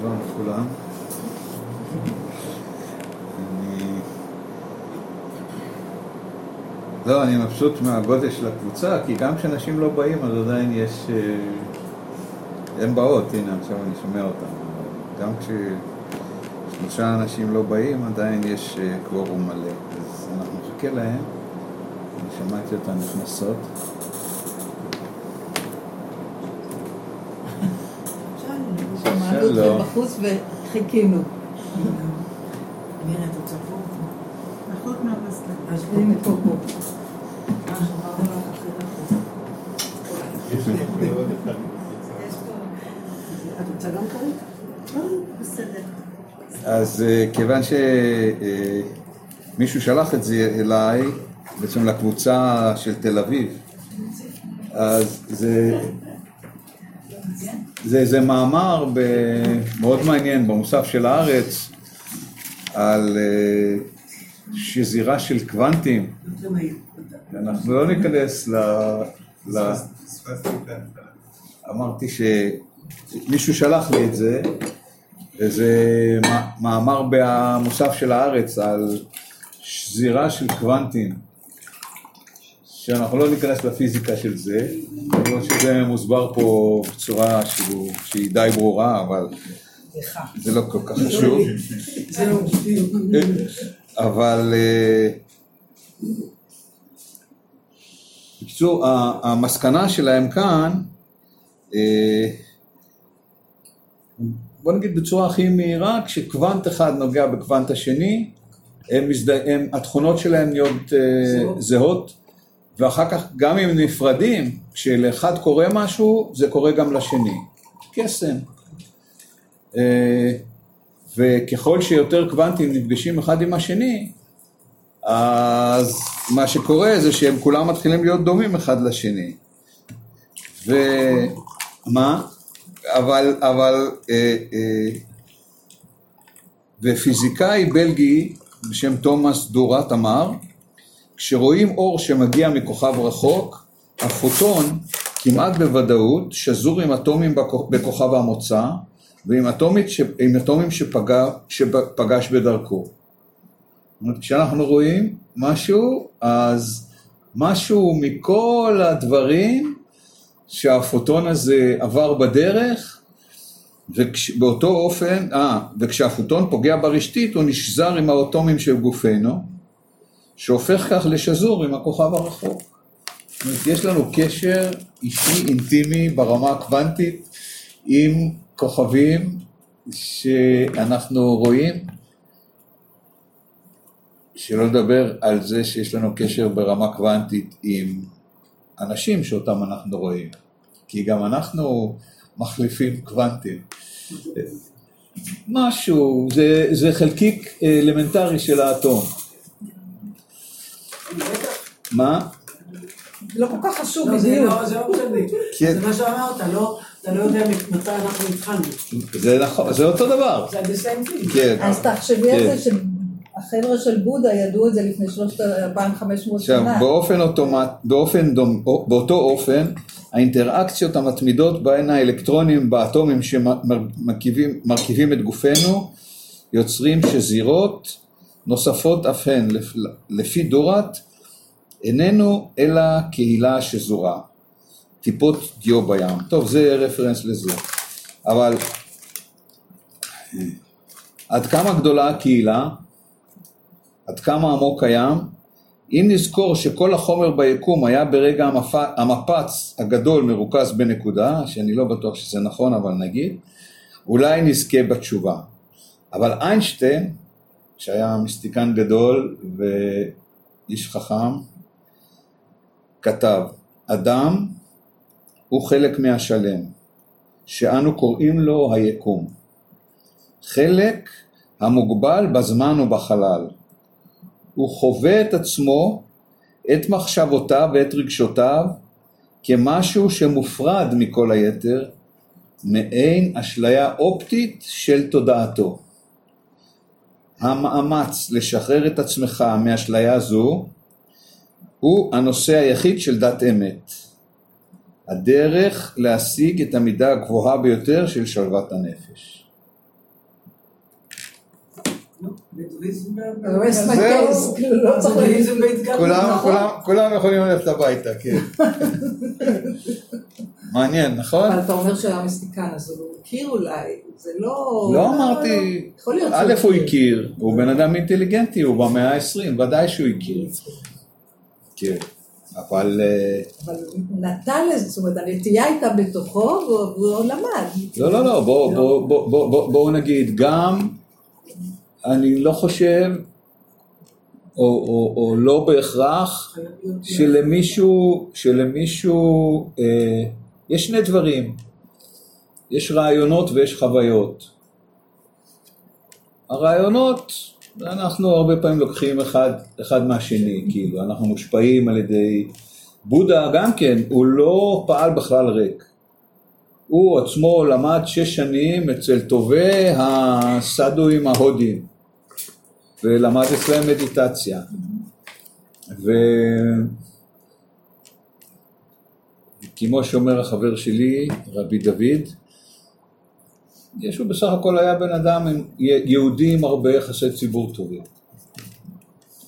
שלום לכולם. אני... לא, אני מבסוט מהגודל של הקבוצה, כי גם כשאנשים לא באים אז עדיין יש... אה, הן באות, הנה עכשיו אני שומע אותן. גם כששלושה אנשים לא באים עדיין יש אה, קוורום מלא. אז אנחנו נחכה להם. אני שמעתי אותן נכנסות. שמענו אתכם בחוץ וחיכינו. מירה, את רוצה פה? רחוק מהפסטה. אז הנה פה פה. את רוצה גם כרית? בסדר. אז אה, כיוון שמישהו שלח את זה אליי, בעצם לקבוצה של תל אביב, אז זה, זה, זה מאמר ב, מאוד מעניין במוסף של הארץ על אה, שזירה של קוונטים. אנחנו לא ניכנס ל... ל... אמרתי שמישהו שלח לי את זה, וזה מאמר במוסף של הארץ על שזירה של קוונטים, שאנחנו לא ניכנס לפיזיקה של זה, למרות שזה מוסבר פה בצורה שהיא די ברורה, אבל זה לא כל כך חשוב. אבל אה, בקיצור, המסקנה שלהם כאן, אה, בוא נגיד בצורה הכי מהירה, כשקוונט אחד נוגע בקוונט השני, הם התכונות שלהם נהיות uh, זהות, ואחר כך גם אם נפרדים, כשלאחד קורה משהו, זה קורה גם לשני. קסם. Uh, וככל שיותר קוונטים נפגשים אחד עם השני, אז מה שקורה זה שהם כולם מתחילים להיות דומים אחד לשני. ומה? אבל, אבל, אה, אה, ופיזיקאי בלגי בשם תומאס דורת אמר, כשרואים אור שמגיע מכוכב רחוק, הפוטון כמעט בוודאות שזור עם אטומים בכוכב המוצא ועם אטומים, ש... אטומים שפגע, שפגש בדרכו. כשאנחנו רואים משהו, אז משהו מכל הדברים שהפוטון הזה עבר בדרך, ובאותו אופן, אה, וכשהפוטון פוגע ברשתית הוא נשזר עם האטומים של גופנו, שהופך כך לשזור עם הכוכב הרחוק. זאת אומרת, יש לנו קשר אישי אינטימי ברמה הקוונטית עם כוכבים שאנחנו רואים, שלא לדבר על זה שיש לנו קשר ברמה קוונטית עם אנשים שאותם אנחנו רואים, כי גם אנחנו מחליפים קוונטים. משהו, זה, זה חלקיק אלמנטרי של האטום. מה? לא כל כך חשוב, לא, זה לא משנה. כן. זה מה שאמרת, לא, אתה לא יודע מתי אנחנו התחלנו. זה נכון, זה אותו דבר. זה the same thing. כן. אז תחשבי על כן. זה החבר'ה של בודה ידעו את זה לפני 3,500 שנה. עכשיו, באופן אוטומט, באופן דומ, באותו אופן, האינטראקציות המתמידות בהן האלקטרונים באטומים שמרכיבים את גופנו, יוצרים שזירות נוספות אף הן, לפי דורת, איננו אלא קהילה שזורה. טיפות דיו בים. טוב, זה רפרנס לזה. אבל עד כמה גדולה הקהילה? עד כמה עמוק הים, אם נזכור שכל החומר ביקום היה ברגע המפ... המפץ הגדול מרוכז בנקודה, שאני לא בטוח שזה נכון אבל נגיד, אולי נזכה בתשובה. אבל איינשטיין, שהיה מיסטיקן גדול ואיש חכם, כתב, אדם הוא חלק מהשלם, שאנו קוראים לו היקום. חלק המוגבל בזמן ובחלל. הוא חווה את עצמו, את מחשבותיו ואת רגשותיו כמשהו שמופרד מכל היתר, מעין אשליה אופטית של תודעתו. המאמץ לשחרר את עצמך מאשליה זו הוא הנושא היחיד של דת אמת. הדרך להשיג את המידה הגבוהה ביותר של שלוות הנפש. כולם יכולים ללכת הביתה, כן. מעניין, נכון? אבל אתה אומר שהיה מיסטיקן, אז הוא הכיר אולי, זה לא... לא אמרתי, א' הוא הכיר, הוא בן אדם אינטליגנטי, הוא במאה ה-20, ודאי שהוא הכיר. כן. אבל... אה, אבל נתן לזה, זאת אומרת, הנטייה הייתה בתוכו והוא למד. לא, לא, לא, בואו נגיד, גם אני לא חושב, או, או, או לא בהכרח, שלמישהו, שלמישהו, אה, יש שני דברים, יש רעיונות ויש חוויות. הרעיונות, אנחנו הרבה פעמים לוקחים אחד, אחד מהשני, כאילו, אנחנו מושפעים על ידי... בודה גם כן, הוא לא פעל בכלל ריק. הוא עצמו למד שש שנים אצל טובי הסדואים ההודים. ולמד אצלם מדיטציה. וכמו שאומר החבר שלי, רבי דוד, ישו בסך הכל היה בן אדם עם יהודי עם הרבה יחסי ציבור טובים.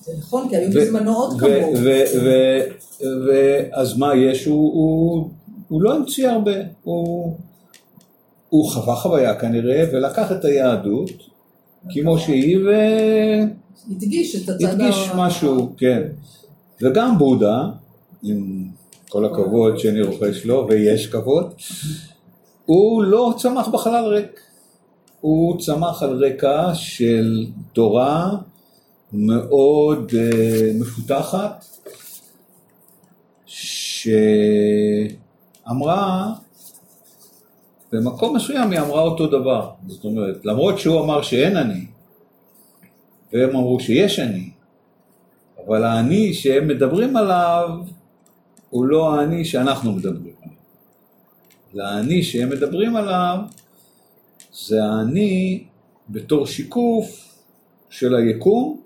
זה נכון, כי היו בזמנו עוד כמוהו. ואז מה ישו, הוא, הוא לא המציא הרבה, הוא, הוא חווה חוויה כנראה, ולקח את היהדות, כמו שהיא, והדגיש את הצד הדגיש משהו, כן. וגם בודה, עם כל הכבוד שאני רוכש לו, ויש כבוד, הוא לא צמח בחלל ריק. הוא צמח על רקע של תורה מאוד uh, מפותחת, שאמרה במקום מסוים היא אמרה אותו דבר. זאת אומרת, למרות שהוא אמר שאין אני, והם אמרו שיש אני, אבל האני שהם מדברים עליו הוא לא האני שאנחנו מדברים. לאני שהם מדברים עליו זה האני בתור שיקוף של היקום,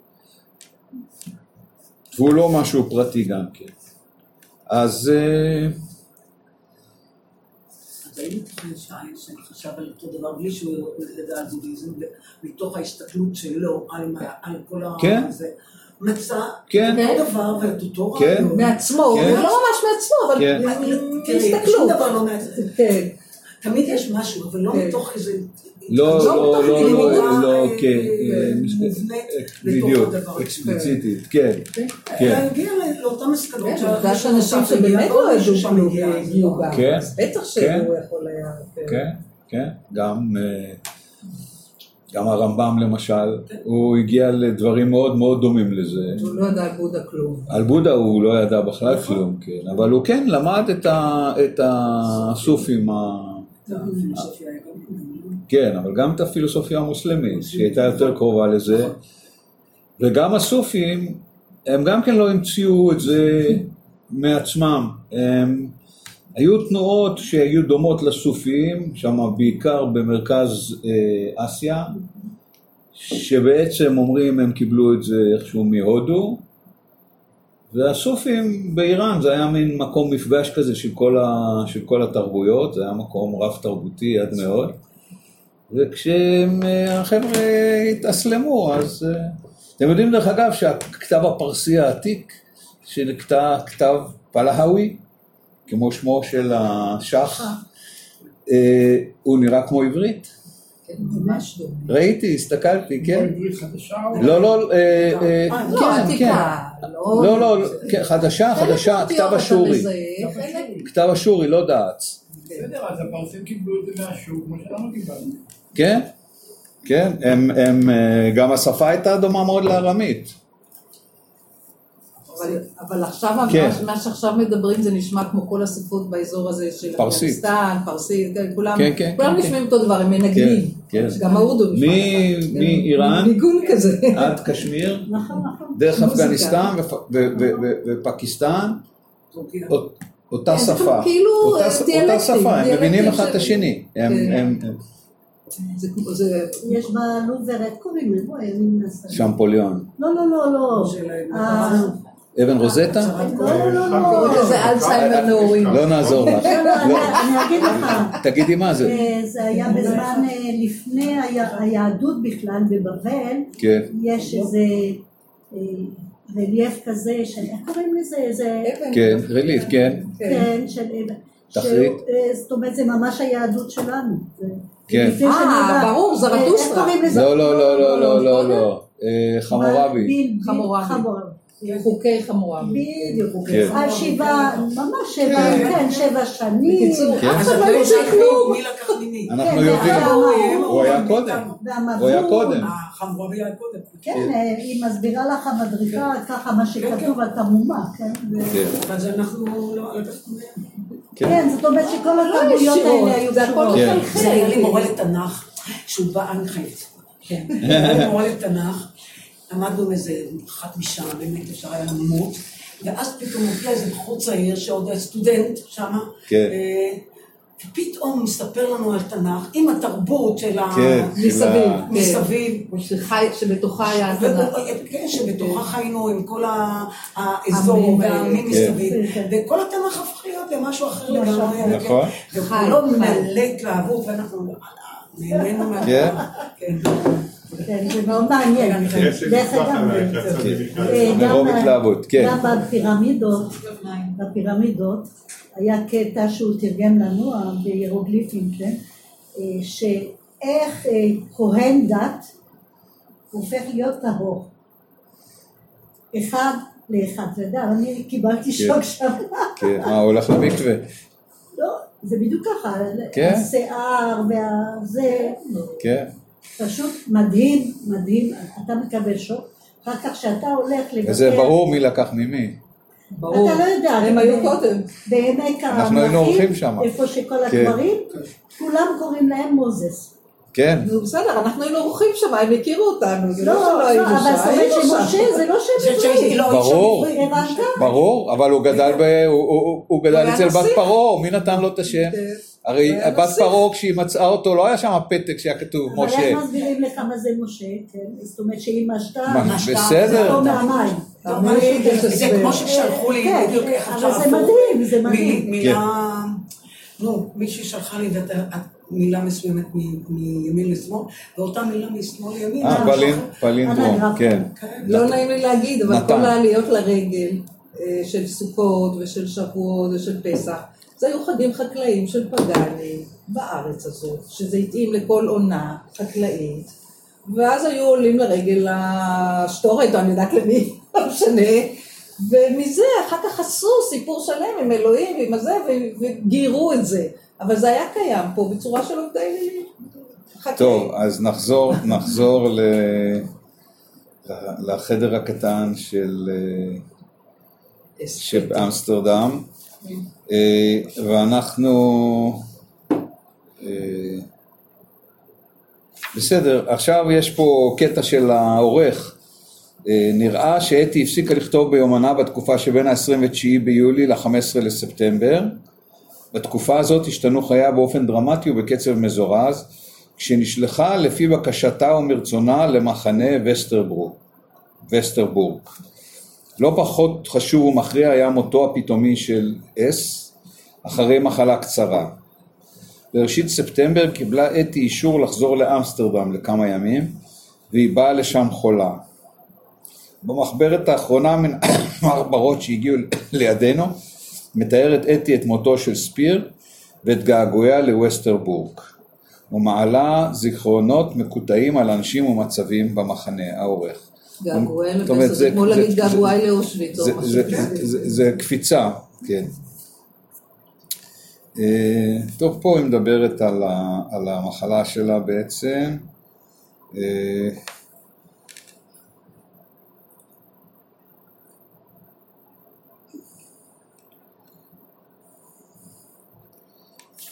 והוא לא משהו פרטי גם כן. אז ייתכן שחשב על אותו דבר בלי שהוא ידע על בודהיזם, מתוך ההסתכלות שלו על כל ה... כן. מצא כן. אותו דבר ואת אותו כן. רעיון. מעצמו, כן. לא ממש מעצמו, אבל כן. תראי, שום דבר לא מעצמו. כן. תמיד יש משהו, אבל לא מתוך איזה... לא, לא, לא, לא, לא, כן, בדיוק, אקספליציטית, כן, כן. להגיע לאותן מסקנות. יש אנשים שבאמת לא ידעו כלום והגיעו גם, בטח שהוא יכול היה. כן, כן, גם... גם הרמב"ם למשל, הוא הגיע לדברים מאוד מאוד דומים לזה. הוא לא ידע על בודה כלום. על בודה הוא לא ידע בכלל כלום, כן. אבל הוא כן למד את הסופים ה... כן, אבל גם את הפילוסופיה המוסלמית, שהיא הייתה יותר קרובה לזה, וגם הסופים, הם גם כן לא המציאו את זה מעצמם. הם, היו תנועות שהיו דומות לסופים, שם בעיקר במרכז אה, אסיה, שבעצם אומרים הם קיבלו את זה איכשהו מהודו, והסופים באיראן זה היה מין מקום מפגש כזה של כל, ה, של כל התרבויות, זה היה מקום רב תרבותי עד מאוד, וכשהחבר'ה התאסלמו אז... אה, אתם יודעים דרך אגב שהכתב הפרסי העתיק של כתב פלהאווי, כמו שמו של השח, אה, הוא נראה כמו עברית. כן. ראיתי, הסתכלתי, כן. לא, לא, אה, כן, כן. לא, לא, כן, חדשה, חדשה, כתב אשורי. כתב אשורי, לא דעץ. בסדר, אז הפרסים קיבלו את זה מהשוק, כמו שלנו קיבלנו. כן, כן, גם השפה הייתה דומה מאוד לארמית. אבל עכשיו, כן. מה שעכשיו מדברים זה נשמע כמו כל השפות באזור הזה של אפגניסטן, פרסית, כן, כולם, כן, כן, כולם כן, נשמעים כן. אותו דבר, הם מנגנים, כן, כן. גם האורדו נשמע מאיראן ניגון כזה, עד קשמיר, נכון, נכון, דרך אפגניסטן ופקיסטן, אותה שפה, כאילו אותה שפה, הם מבינים אחד את השני, יש בלובר, איך קוראים לזה? שמפוליון. לא, לא, לא, לא. אבן רוזטה? לא, לא, לא, לא. זה אלצהיימר נעורים. לא נעזור לך. אני אגיד לך. תגידי מה זה. אה, זה היה בזמן אה, לפני היהדות בכלל בבבל. כן. יש איזה אה, רליף כזה, איך קוראים לזה? כן, רליף, כן. כן, של אבן. תחריט. זאת אומרת, זה ממש היהדות שלנו. כן. אה, ברור, זרטוסטרה. לא, לא, לא, לא, לא, לא, לא. חמורבי. חמורבי. חוקי חמורבי. בדיוק, כן. על שבעה, ממש שבע, כן, כן שבע שנים. בקיצור, אף אחד לא יוצא כלום. אנחנו יודעים, הוא היה קודם. הוא היה קודם. חמורבי היה קודם. כן, היא מסבירה לך המדריכה ככה מה שכתוב, אתה מומק, כן? אז אנחנו לא... כן, זאת אומרת שכל התרבויות האלה היו זה הכל מחלחל. זה היה לי מורה לתנ"ך, שהוא בא, אני חייבת. כן. מורה לתנ"ך. עמדנו עם איזה אחת משם, באמת אפשר היה למות, ואז פתאום מופיע איזה בחור צעיר שעוד היה סטודנט שם, כן. אה, ופתאום מספר לנו על תנ"ך עם התרבות של ה... כן, מסביב. מסביב. שבתוכה היה התנ"ך. כן, שבתוכה חיינו עם כל האזור והעמים מסביב. וכל התנ"ך הפך להיות למשהו אחר לגמרי. נכון. וכולו מלא התלהבות, ואנחנו נהנינו מהתנ"ך. כן, זה מאוד מעניין. דרך אגב, גם בפירמידות, בפירמידות היה קטע שהוא תרגם לנו, בהירוגליפים, כן, שאיך כהן דת הופך להיות טהור. אחד לאחד, אתה יודע, אני קיבלתי שוק שם. כן, מה, הולך למקווה? לא, זה בדיוק ככה, השיער והזה. כן. פשוט מדהים, מדהים, אתה מקבל שוק, אחר כך כשאתה הולך לבקר... וזה ברור מי לקח ממי. ברור, אתה לא יודע, הם היו קודם. בעמק אנחנו היינו אורחים שם. איפה שכל הדברים, כולם קוראים להם מוזס. כן. נו בסדר, אנחנו היינו אורחים שם, הם הכירו אותנו, זה לא שלא היינו שם, אבל זאת אומרת שמשה זה לא שם עברי. ברור, ברור, אבל הוא גדל אצל בת פרעה, מי נתן לו את השם? הרי בת פרעה כשהיא מצאה אותו לא היה שם פתק שהיה כתוב משה. אבל איך מסבירים לך מה זה משה, כן? זאת אומרת שהיא משתה, בסדר. לא מהמים. זה כמו ששלחו לי, כן, בדיוק איך אבל זה מדהים, זה מדהים. מילה, נו, מישהי שלחה לי מילה מסוימת מימין לשמאל, ואותה מילה משמאל לימין. אה, פלינדרום, כן. לא נעים לי להגיד, אבל כל העליות לרגל של סוכות ושל שבועות ושל פסח. זה היו חגים חקלאיים של פגאנים בארץ הזאת, שזה התאים לכל עונה חקלאית, ואז היו עולים לרגל לשטורת, או אני יודעת למי, לא משנה, ומזה אחר כך עשו סיפור שלם עם אלוהים ועם הזה, וגיירו את זה. אבל זה היה קיים פה בצורה של עובדי חקלאים. טוב, אז נחזור, נחזור ל... לחדר הקטן של... אה, ואנחנו... אה, בסדר, עכשיו יש פה קטע של העורך. אה, נראה שאתי הפסיקה לכתוב ביומנה בתקופה שבין ה-29 ביולי ל-15 לספטמבר. בתקופה הזאת השתנו חייה באופן דרמטי ובקצב מזורז, כשנשלחה לפי בקשתה ומרצונה למחנה וסטרבורג. וסטרבורג. לא פחות חשוב ומכריע היה מותו הפתאומי של אס אחרי מחלה קצרה. בראשית ספטמבר קיבלה אתי אישור לחזור לאמסטרדם לכמה ימים והיא באה לשם חולה. במחברת האחרונה מן המחברות שהגיעו לידינו מתארת אתי את מותו של ספיר ואת געגועיה לווסטרבורג ומעלה זיכרונות מקוטעים על אנשים ומצבים במחנה העורך. געגועי לבסט, זה כמו להגיד געגועי לאושוויץ. זה קפיצה, כן. אה, טוב, פה היא מדברת על המחלה שלה בעצם. אה,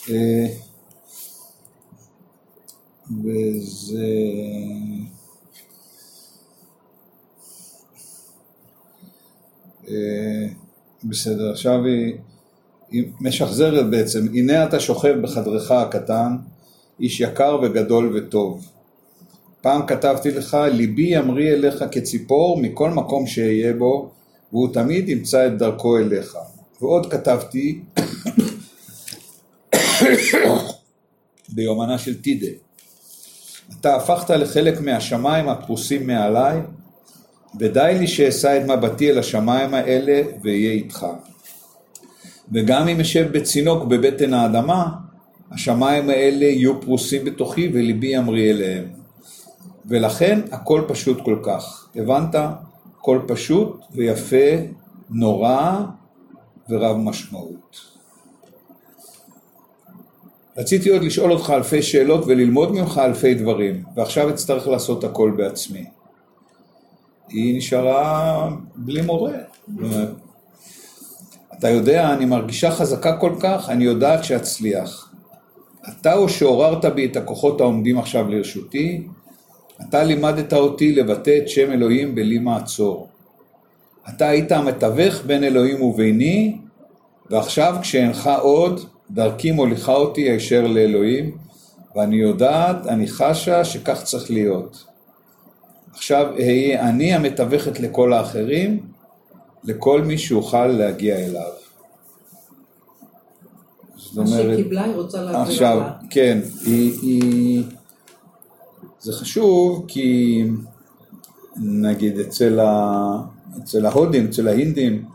אה, וזה... בסדר, עכשיו היא, היא משחזרת בעצם, הנה אתה שוכב בחדרך הקטן, איש יקר וגדול וטוב. פעם כתבתי לך, ליבי ימריא אליך כציפור מכל מקום שאהיה בו, והוא תמיד ימצא את דרכו אליך. ועוד כתבתי ביומנה של טידה, אתה הפכת לחלק מהשמיים הפרוסים מעליי, ודי לי שאשא את מבטי אל השמיים האלה ואהיה איתך. וגם אם אשב בצינוק בבטן האדמה, השמיים האלה יהיו פרוסים בתוכי וליבי ימריא אליהם. ולכן הכל פשוט כל כך. הבנת? הכל פשוט ויפה, נורא ורב משמעות. רציתי עוד לשאול אותך אלפי שאלות וללמוד ממך אלפי דברים, ועכשיו אצטרך לעשות הכל בעצמי. היא נשארה בלי מורה. אתה יודע, אני מרגישה חזקה כל כך, אני יודעת שאצליח. אתה הוא שעוררת בי את הכוחות העומדים עכשיו לרשותי, אתה לימדת אותי לבטא את שם אלוהים בלי מעצור. אתה היית המתווך בין אלוהים וביני, ועכשיו כשאינך עוד, דרכי מוליכה אותי הישר לאלוהים, ואני יודעת, אני חשה שכך צריך להיות. עכשיו אהיה אני המתווכת לכל האחרים, לכל מי שאוכל להגיע אליו. זאת אומרת... מה היא רוצה להעביר עכשיו, כן, היא, היא... זה חשוב כי נגיד אצל, ה... אצל ההודים, אצל ההינדים,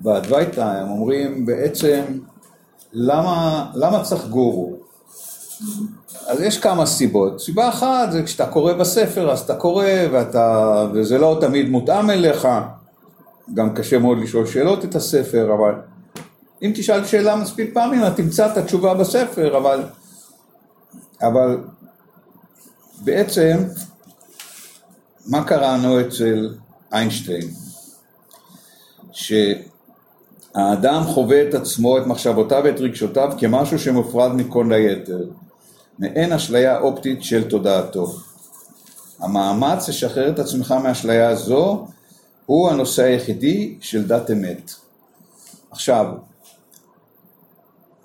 באדווייתא, הם אומרים בעצם למה, למה צריך גורו? אז יש כמה סיבות. סיבה אחת זה כשאתה קורא בספר אז אתה קורא ואתה, וזה לא תמיד מותאם אליך, גם קשה מאוד לשאול שאלות את הספר, אבל אם תשאל שאלה מספיק פעמים אתה תמצא את התשובה בספר, אבל, אבל בעצם מה קראנו אצל איינשטיין? שהאדם חווה את עצמו, את מחשבותיו ואת רגשותיו כמשהו שמופרד מכל היתר. מעין אשליה אופטית של תודעתו. המאמץ לשחרר את עצמך מאשליה הזו הוא הנושא היחידי של דת אמת. עכשיו,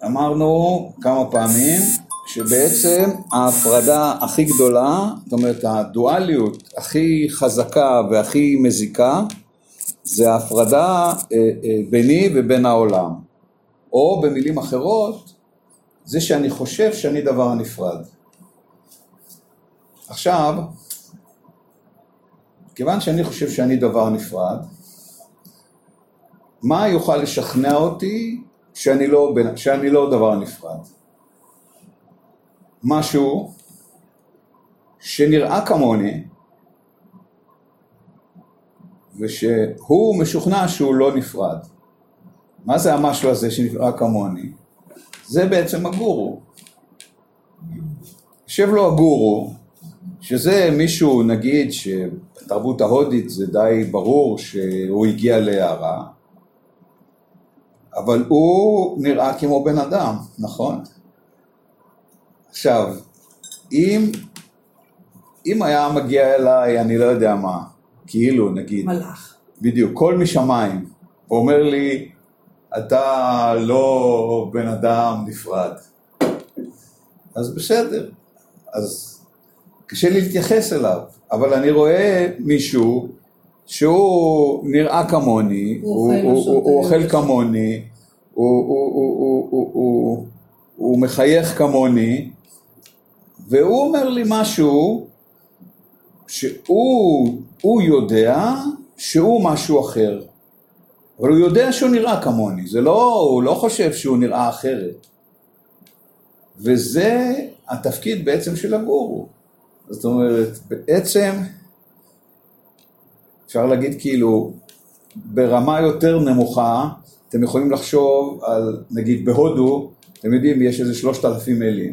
אמרנו כמה פעמים שבעצם ההפרדה הכי גדולה, זאת אומרת הדואליות הכי חזקה והכי מזיקה זה ההפרדה אה, אה, ביני ובין העולם. או במילים אחרות, זה שאני חושב שאני דבר נפרד. עכשיו, כיוון שאני חושב שאני דבר נפרד, מה יוכל לשכנע אותי שאני לא, שאני לא דבר נפרד? משהו שנראה כמוני ושהוא משוכנע שהוא לא נפרד. מה זה המשהו הזה שנראה כמוני? זה בעצם הגורו. יושב לו הגורו, שזה מישהו, נגיד, שבתרבות ההודית זה די ברור שהוא הגיע להערה, אבל הוא נראה כמו בן אדם, נכון? עכשיו, אם, אם היה מגיע אליי, אני לא יודע מה, כאילו, נגיד, מלאך. בדיוק, קול משמיים, ואומר לי, אתה לא בן אדם נפרד. אז בסדר, אז קשה לי להתייחס אליו, אבל אני רואה מישהו שהוא נראה כמוני, הוא, הוא, הוא, הוא אוכל כמוני, הוא מחייך כמוני, והוא אומר לי משהו שהוא יודע שהוא משהו אחר. אבל הוא יודע שהוא נראה כמוני, זה לא, הוא לא חושב שהוא נראה אחרת. וזה התפקיד בעצם של הגורו. זאת אומרת, בעצם אפשר להגיד כאילו ברמה יותר נמוכה, אתם יכולים לחשוב על, נגיד בהודו, אתם יודעים, יש איזה שלושת אלפים מילים.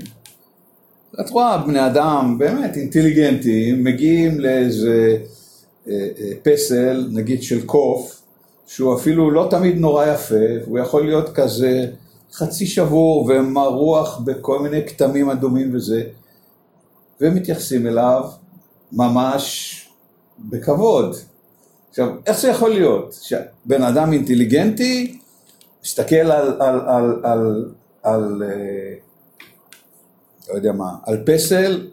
את רואה בני אדם באמת אינטליגנטים, מגיעים לאיזה אה, אה, פסל, נגיד של קוף, שהוא אפילו לא תמיד נורא יפה, הוא יכול להיות כזה חצי שבור ומרוח בכל מיני כתמים אדומים וזה, ומתייחסים אליו ממש בכבוד. עכשיו, איך זה יכול להיות? שבן אדם אינטליגנטי מסתכל על, על, על, על, על, על אה, לא יודע מה, על פסל,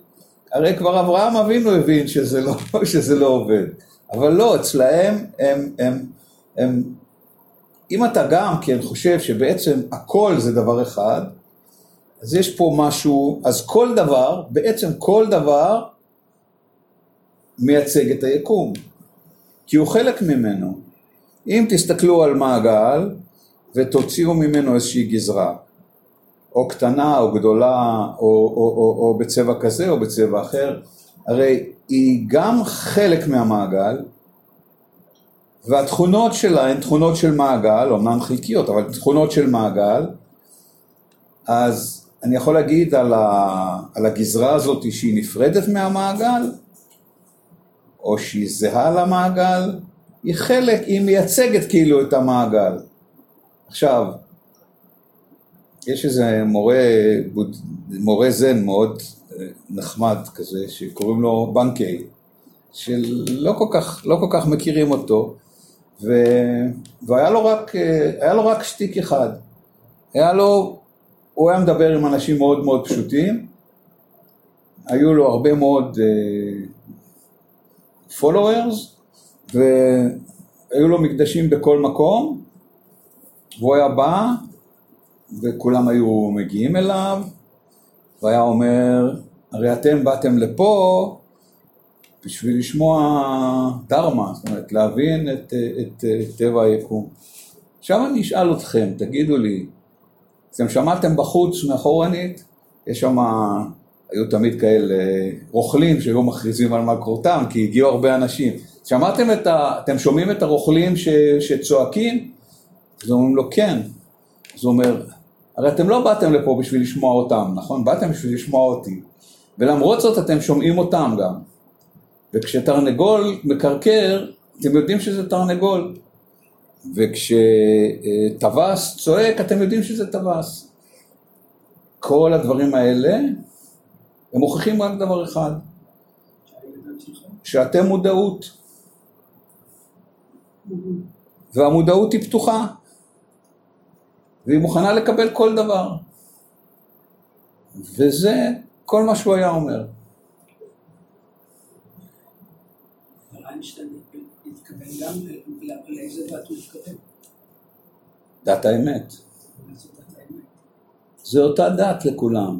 הרי כבר אברהם אבינו הבין שזה לא, שזה לא עובד, אבל לא, אצלהם הם, הם הם, אם אתה גם כן חושב שבעצם הכל זה דבר אחד, אז יש פה משהו, אז כל דבר, בעצם כל דבר מייצג את היקום, כי הוא חלק ממנו. אם תסתכלו על מעגל ותוציאו ממנו איזושהי גזרה, או קטנה או גדולה, או, או, או, או בצבע כזה או בצבע אחר, הרי היא גם חלק מהמעגל, והתכונות שלה הן תכונות של מעגל, אומנם חלקיות, אבל תכונות של מעגל, אז אני יכול להגיד על, ה, על הגזרה הזאת שהיא נפרדת מהמעגל, או שהיא זהה למעגל, היא חלק, היא מייצגת כאילו את המעגל. עכשיו, יש איזה מורה, מורה זן מאוד אה, נחמד כזה, שקוראים לו בנקי, שלא כל כך, לא כל כך מכירים אותו, ו... והיה לו רק, אה, היה לו רק שטיק אחד. היה לו, הוא היה מדבר עם אנשים מאוד מאוד פשוטים, היו לו הרבה מאוד uh, followers, והיו לו מקדשים בכל מקום, והוא היה בא, וכולם היו מגיעים אליו, והיה אומר, הרי אתם באתם לפה בשביל לשמוע דרמה, זאת אומרת להבין את, את, את טבע היקום. עכשיו אני אשאל אתכם, תגידו לי, אתם שמעתם בחוץ מאחורנית? יש שם, היו תמיד כאלה רוכלים שהיו מכריזים על מלכורתם כי הגיעו הרבה אנשים. שמעתם את ה... אתם שומעים את הרוכלים ש, שצועקים? אז אומרים לו כן. אז הוא אומר, הרי אתם לא באתם לפה בשביל לשמוע אותם, נכון? באתם בשביל לשמוע אותי. ולמרות זאת אתם שומעים אותם גם. וכשתרנגול מקרקר, אתם יודעים שזה תרנגול. וכשטווס צועק, אתם יודעים שזה טווס. כל הדברים האלה, הם מוכיחים רק דבר אחד, שאתם מודעות. והמודעות היא פתוחה, והיא מוכנה לקבל כל דבר. וזה כל מה שהוא היה אומר. איינשטיין התכוון גם לאיזה דת הוא התכוון. דת האמת. זה אותה דת לכולם.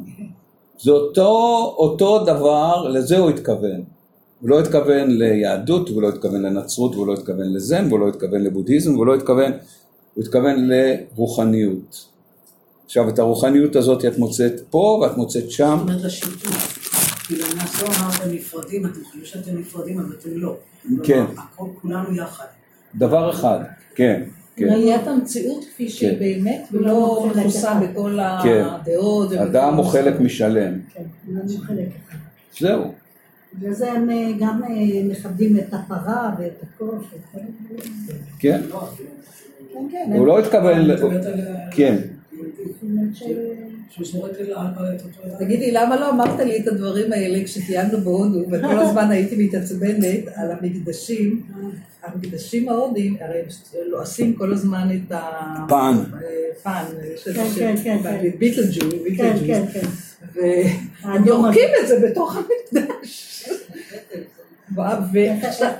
זה אותו, אותו דבר, לזה הוא התכוון. הוא לא התכוון ליהדות, הוא לא התכוון לנצרות, הוא לא התכוון לזן, הוא לא התכוון לבודהיזם, הוא לא התכוון, הוא התכוון לרוחניות. עכשיו, את הרוחניות הזאת את מוצאת פה ואת מוצאת שם. זאת אומרת לשיתוף. כאילו, אנחנו לא אמרתם נפרדים, אתם חושבים שאתם נפרדים, אבל אתם לא. כן. כולנו יחד. דבר אחד, כן. כן. ראיית המציאות כפי שהיא כן. באמת, ולא מכוסה בכל כן. הדעות. אדם הוא חלק. משלם. כן, כולנו חלק אחד. זהו. וזה הם אה, גם אה, מכבדים את הפרה ואת הקוף ואת כל הדברים. כן. כן, כן. הוא לא התכוון, כן. זאת אומרת ש- שהוא זורק אל ה- את אותו אחד. תגידי, למה לא אמרת לי את הדברים האלה כשטיינו בהודו, וכל הזמן הייתי מתעצבנת על המקדשים, המקדשים ההודים, הרי הם לועסים כל הזמן את ה... פן. אה, פן, של- כן, של- כן, כן, ביטלג'ו, ביטלג'ו. כן, כן. והם יורקים את זה בתוך המקדש. ועכשיו.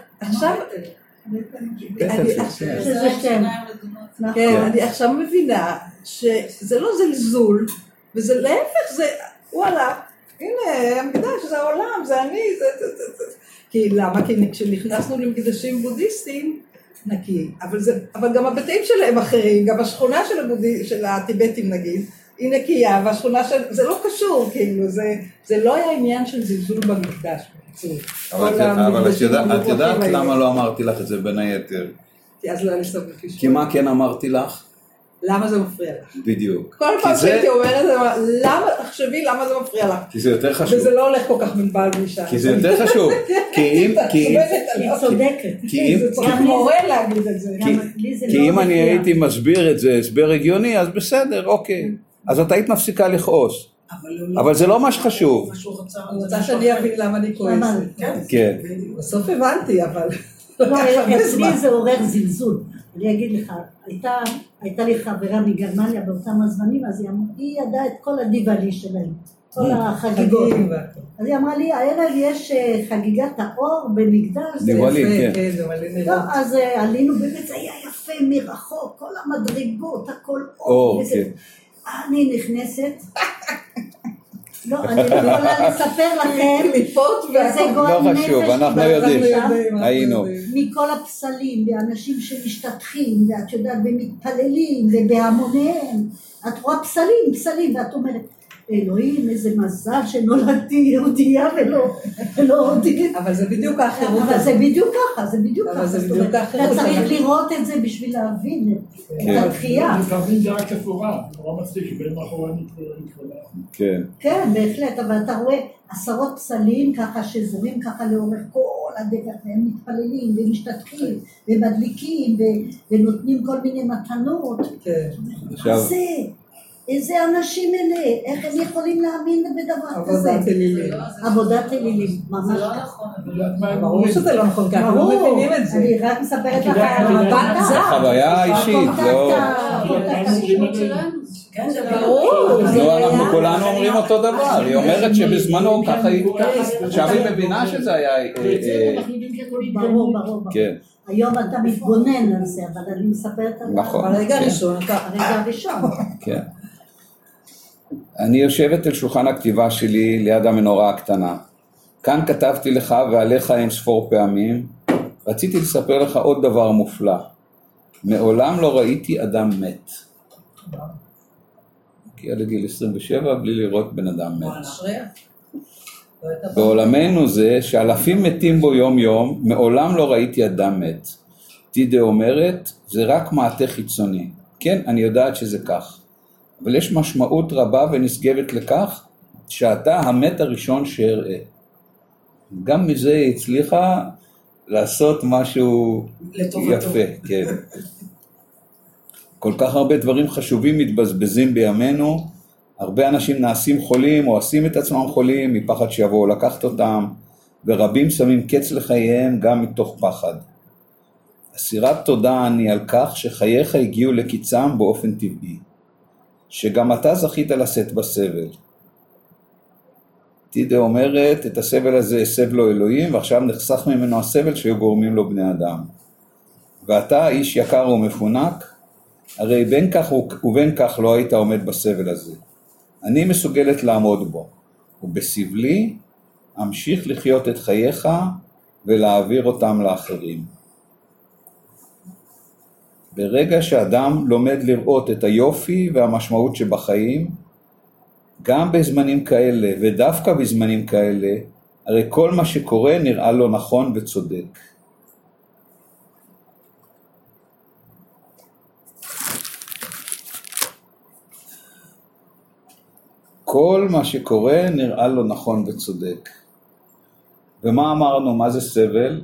נכון. אני עכשיו מבינה שזה לא זלזול, וזה להפך, זה וואלה, הנה המקדש, זה העולם, זה אני, זה זה זה זה. כי למה? כי כשנכנסנו למקדשים בודהיסטים, נקי, אבל, זה, אבל גם הבתים שלהם אחרים, גם השכונה של, הבודי, של הטיבטים נגיד, היא נקייה, והשכונה של, זה לא קשור, כאילו, זה, זה לא היה עניין של זלזול במקדש, בקיצור. אבל את- אבל את יודעת- את יודעת. למה לא אמרתי לך את זה בין היתר. כי אז לא היה לי סבלנות כי. מה כן אמרתי לך? למה זה מפריע לך? בדיוק. כל פעם זה- שהייתי אומרת, זה, למה, תחשבי למה זה מפריע לך. כי זה יותר חשוב. וזה לא הולך כל כך בין בעל ואישה. כי זה יותר חשוב. כי אם... כי אם- היא צודקת. כי אם- זה מורה להגיד את זה. כי- לא אם אני. הייתי מסביר את זה הסבר הגיוני, אז בסדר, אוקיי. אז את היית מפסיקה לכעוס. אבל לא- אבל זה לא מה שחשוב. אני רוצה שאני אבין למה אני כועסת. כן. כן. בסוף הבנתי, אבל... לא, אצלי. זה עורר זלזול. אני אגיד לך, הייתה, הייתה לי חברה מגרמניה באותם הזמנים, אז היא, אמרה- היא ידעה את כל הדיבלי שלהם, כל החגיגות. חגים והכל. אז היא אמרה לי, הערב יש אה, חגיגת האור במקדש. יפה." כן. כן, לא. אז אה, עלינו, באמת זה היה יפה. מרחוק, כל המדרגות, הכל אור, אור. כן. אני נכנסת, לא, אני יכולה לספר לכם איזה לא חשוב, אנחנו יודעים. היינו. מכל הפסלים, ואנשים שמשתטחים, ואת יודעת, ומתפללים, ובהמוניהם. את רואה פסלים, פסלים, ואת אומרת, אלוהים, איזה מזל שנולדתי יהודייה ולא, הודית. אבל זה בדיוק האחרות אבל זה. בדיוק ככה, זה בדיוק אבל ככה. זה זאת בדיוק האחרות. אתה צריך אבל- לראות את זה בשביל להבין את- כן. את התחייה. לפעמים זה רק תפאורה, נורא מצחיק שבין מאחורי. כן. כן, בהחלט, אבל אתה רואה עשרות פסלים ככה שזורים ככה לאורך כל הדרך, והם מתפללים ומשתתחים ומדליקים ו- ונותנים כל מיני מתנות. כן. זה? איזה אנשים אלה? איך הם יכולים להאמין בדבר כזה? עבודת אלילים. עבודת אלילים, ממש זה לא. נכון, ברור? שזה לא נכון, כי אנחנו לא מבינים את זה. אני רק מספרת לך על המבט הזר. חוויה אישית, לא... כן, זה ברור. זה לא, אנחנו כולנו אומרים אותו דבר, היא אומרת שבזמנו ככה היא... עכשיו היא מבינה שזה היה... אה, זה אה, ברור, ברור. כן, היום אתה מתבונן על זה, אבל אני מספרת על נכון. ברגע כן. הראשון. הרגע הראשון. כן. אני יושבת אל שולחן הכתיבה שלי ליד המנורה הקטנה. כאן כתבתי לך ועליך אין ספור פעמים. רציתי לספר לך עוד דבר מופלא. מעולם לא ראיתי אדם מת. הגיע לגיל 27 בלי לראות בן אדם מת. לא בעולמנו זה שאלפים מתים בו יום יום, מעולם לא ראיתי אדם מת. טידה אומרת, זה רק מעטה חיצוני. כן, אני יודעת שזה כך. אבל יש משמעות רבה ונשגבת לכך שאתה המת הראשון שאראה. גם מזה היא הצליחה לעשות משהו. יפה, כן. כל כך הרבה דברים חשובים מתבזבזים בימינו, הרבה אנשים נעשים חולים או עושים את עצמם חולים מפחד שיבואו לקחת אותם, ורבים שמים קץ לחייהם גם מתוך פחד. אסירת תודה אני על כך שחייך הגיעו לקיצם באופן טבעי, שגם אתה זכית לשאת בסבל. טידה אומרת, את הסבל הזה הסב לו אלוהים, ועכשיו נחסך ממנו הסבל שהיו גורמים לו בני אדם. ואתה, איש יקר ומפונק, הרי בין כך ובין כך לא היית עומד בסבל הזה. אני מסוגלת לעמוד בו, ובסבלי אמשיך לחיות את חייך ולהעביר אותם לאחרים. ברגע שאדם לומד לראות את היופי והמשמעות שבחיים, גם בזמנים כאלה ודווקא בזמנים כאלה, הרי כל מה שקורה נראה לו נכון וצודק. כל מה שקורה נראה לו נכון וצודק. ומה אמרנו, מה זה סבל?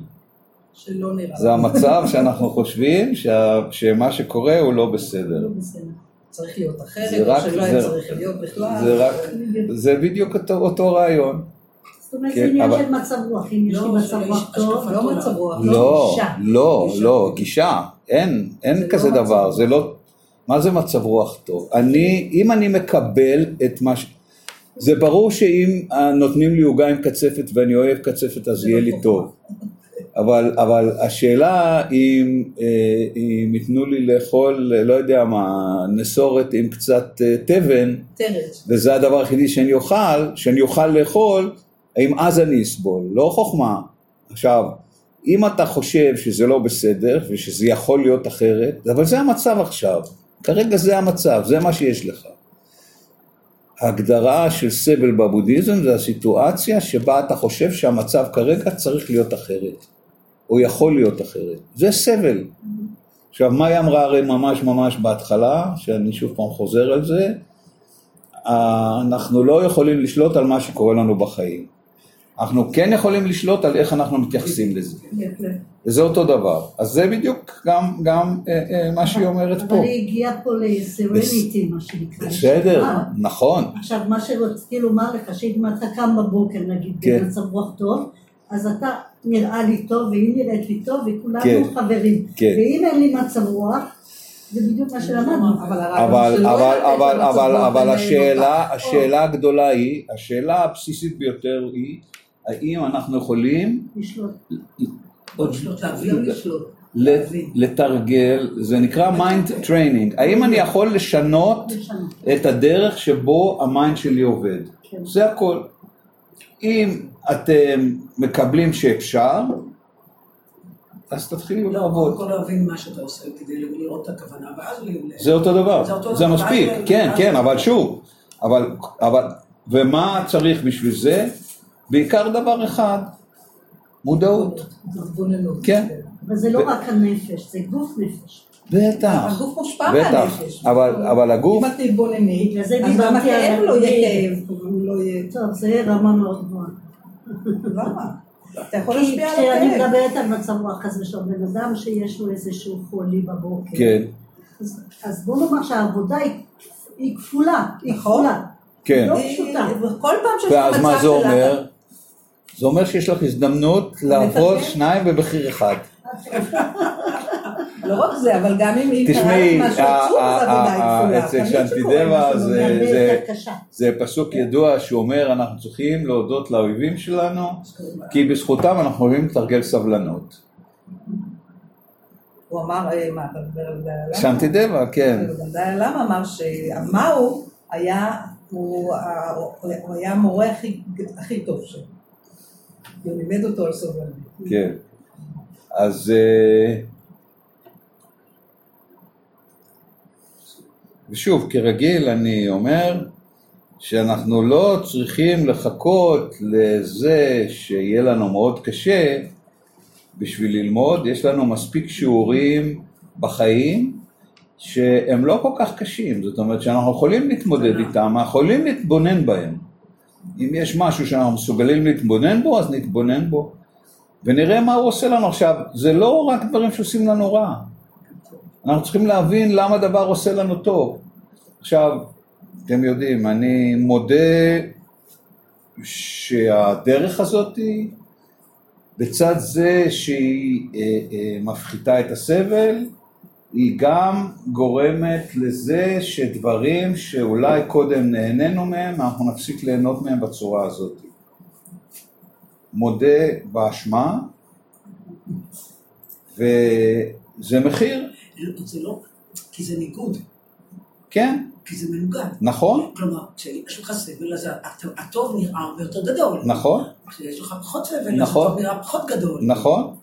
שלא נראה. זה המצב שאנחנו חושבים שה, שמה שקורה הוא לא בסדר. לא בסדר. צריך להיות אחרת, או שלא היה צריך להיות בכלל. זה רק, זה בדיוק אותו, אותו רעיון. זאת אומרת, זה עניין אבל- של מצב רוח, אם יש לי לא, מצב רוח טוב, לא. מצב רוח. לא, גישה. לא, גישה. לא, גישה, אין, אין זה כזה לא דבר. זה לא, מה זה מצב רוח טוב? אני, אם אני מקבל את מה ש... זה ברור שאם נותנים לי עוגה עם קצפת ואני אוהב קצפת אז יהיה לא לי. טוב. אבל, אבל השאלה אם, אה, אם ייתנו לי לאכול, לא יודע מה, נסורת עם קצת אה, תבן. וזה הדבר היחידי שאני אוכל, שאני אוכל לאכול, האם אז אני אסבול, לא חוכמה. עכשיו, אם אתה חושב שזה לא בסדר ושזה יכול להיות אחרת, אבל זה המצב עכשיו, כרגע זה המצב, זה מה שיש לך. ההגדרה של סבל בבודהיזם זה הסיטואציה שבה אתה חושב שהמצב כרגע צריך להיות אחרת, או יכול להיות אחרת. זה סבל. עכשיו, מה היא אמרה הרי ממש ממש בהתחלה, שאני שוב פעם חוזר על זה, אה, אנחנו לא יכולים לשלוט על מה שקורה לנו בחיים. אנחנו כן יכולים לשלוט על איך אנחנו מתייחסים לזה. וזה אותו דבר. אז זה בדיוק גם, גם אה, אה, מה שהיא אומרת פה. אבל היא הגיעה פה לסרניטי, מה שנקרא. בסדר, לשלווה. נכון. עכשיו, מה שרציתי לומר לך, שאם אתה קם בבוקר, נגיד, כן. במצב רוח טוב, אז אתה נראה לי טוב, והיא נראית לי טוב, וכולנו כן. חברים. כן. ואם אין לי מצב רוח, זה בדיוק מה שלמדנו. אבל אבל, אבל, אבל, אבל, אבל השאלה. השאלה הגדולה היא, השאלה הבסיסית ביותר היא, האם אנחנו יכולים לשלוט. עוד לא. לתרגל, זה נקרא mind training. האם אני יכול לשנות את הדרך שבו ה mind שלי עובד? כן. זה הכל. אם אתם מקבלים שאפשר, אז תתחילו לא, לעבוד. קודם כל להבין מה שאתה עושה כדי לראות את הכוונה, ואז... זה אותו דבר, זה אותו זה דבר. מספיק, כן, כן, אבל שוב, אבל, אבל, ומה צריך בשביל זה? בעיקר דבר אחד, מודעות, התבוננות. כן. אבל זה לא ו- רק הנפש, זה גוף נפש. בטח, הגוף מושפע מהנפש. אבל, אבל הגוף, אם את תתבונני, אז גם דיברתי על הכאב לא יהיה. כאב, הוא לא יהיה... טוב, זה רמה מאוד גבוהה. למה? אתה יכול כי להשפיע על כשאני הכאב. מדברת על מצב רוח כזה של בן אדם שיש לו איזשהו חולי בבוקר, כן, אז, אז בוא נאמר שהעבודה היא, היא כפולה, היא נכון. כפולה. כן, לא היא- פשוטה. וכל פעם שיש לך ואז מה מצב זה אומר? זה אומר שיש לך הזדמנות לעבוד. שניים במחיר אחד. לא רק זה, אבל גם אם תשמעי. אצל שאנטידבה זה- פסוק ידוע שאומר אנחנו צריכים להודות לאויבים שלנו כי בזכותם אנחנו יכולים לתרגל סבלנות. הוא אמר, אה, מה, אתה מדבר על דליה למה? שאנטידבה, כן. למה אמר שהמאו היה, הוא היה המורה הכי טוב שלו. כי הוא לימד אותו על סובלנות. כן. אז... אה, ושוב, כרגיל אני אומר שאנחנו לא צריכים לחכות לזה שיהיה לנו מאוד קשה בשביל ללמוד, יש לנו מספיק שיעורים בחיים שהם לא כל כך קשים, זאת אומרת שאנחנו יכולים להתמודד איתם, אנחנו יכולים להתבונן בהם. אם יש משהו שאנחנו מסוגלים להתבונן בו, אז נתבונן בו. ונראה מה הוא עושה לנו עכשיו. זה לא רק דברים שעושים לנו רע. אנחנו צריכים להבין למה דבר עושה לנו טוב. עכשיו, אתם יודעים, אני מודה שהדרך הזאת בצד זה שהיא אה, אה, מפחיתה את הסבל, היא גם גורמת לזה שדברים שאולי קודם נהנינו מהם, אנחנו נפסיק ליהנות מהם בצורה הזאת. מודה באשמה, וזה מחיר, זה לא, כי זה ניגוד, כן, כי זה מנוגד. נכון, כלומר, כשיש לך סבל, אז הט- הטוב נראה הרבה יותר גדול. נכון, כשיש לך פחות סבל, אז נכון. הטוב נראה פחות גדול. נכון,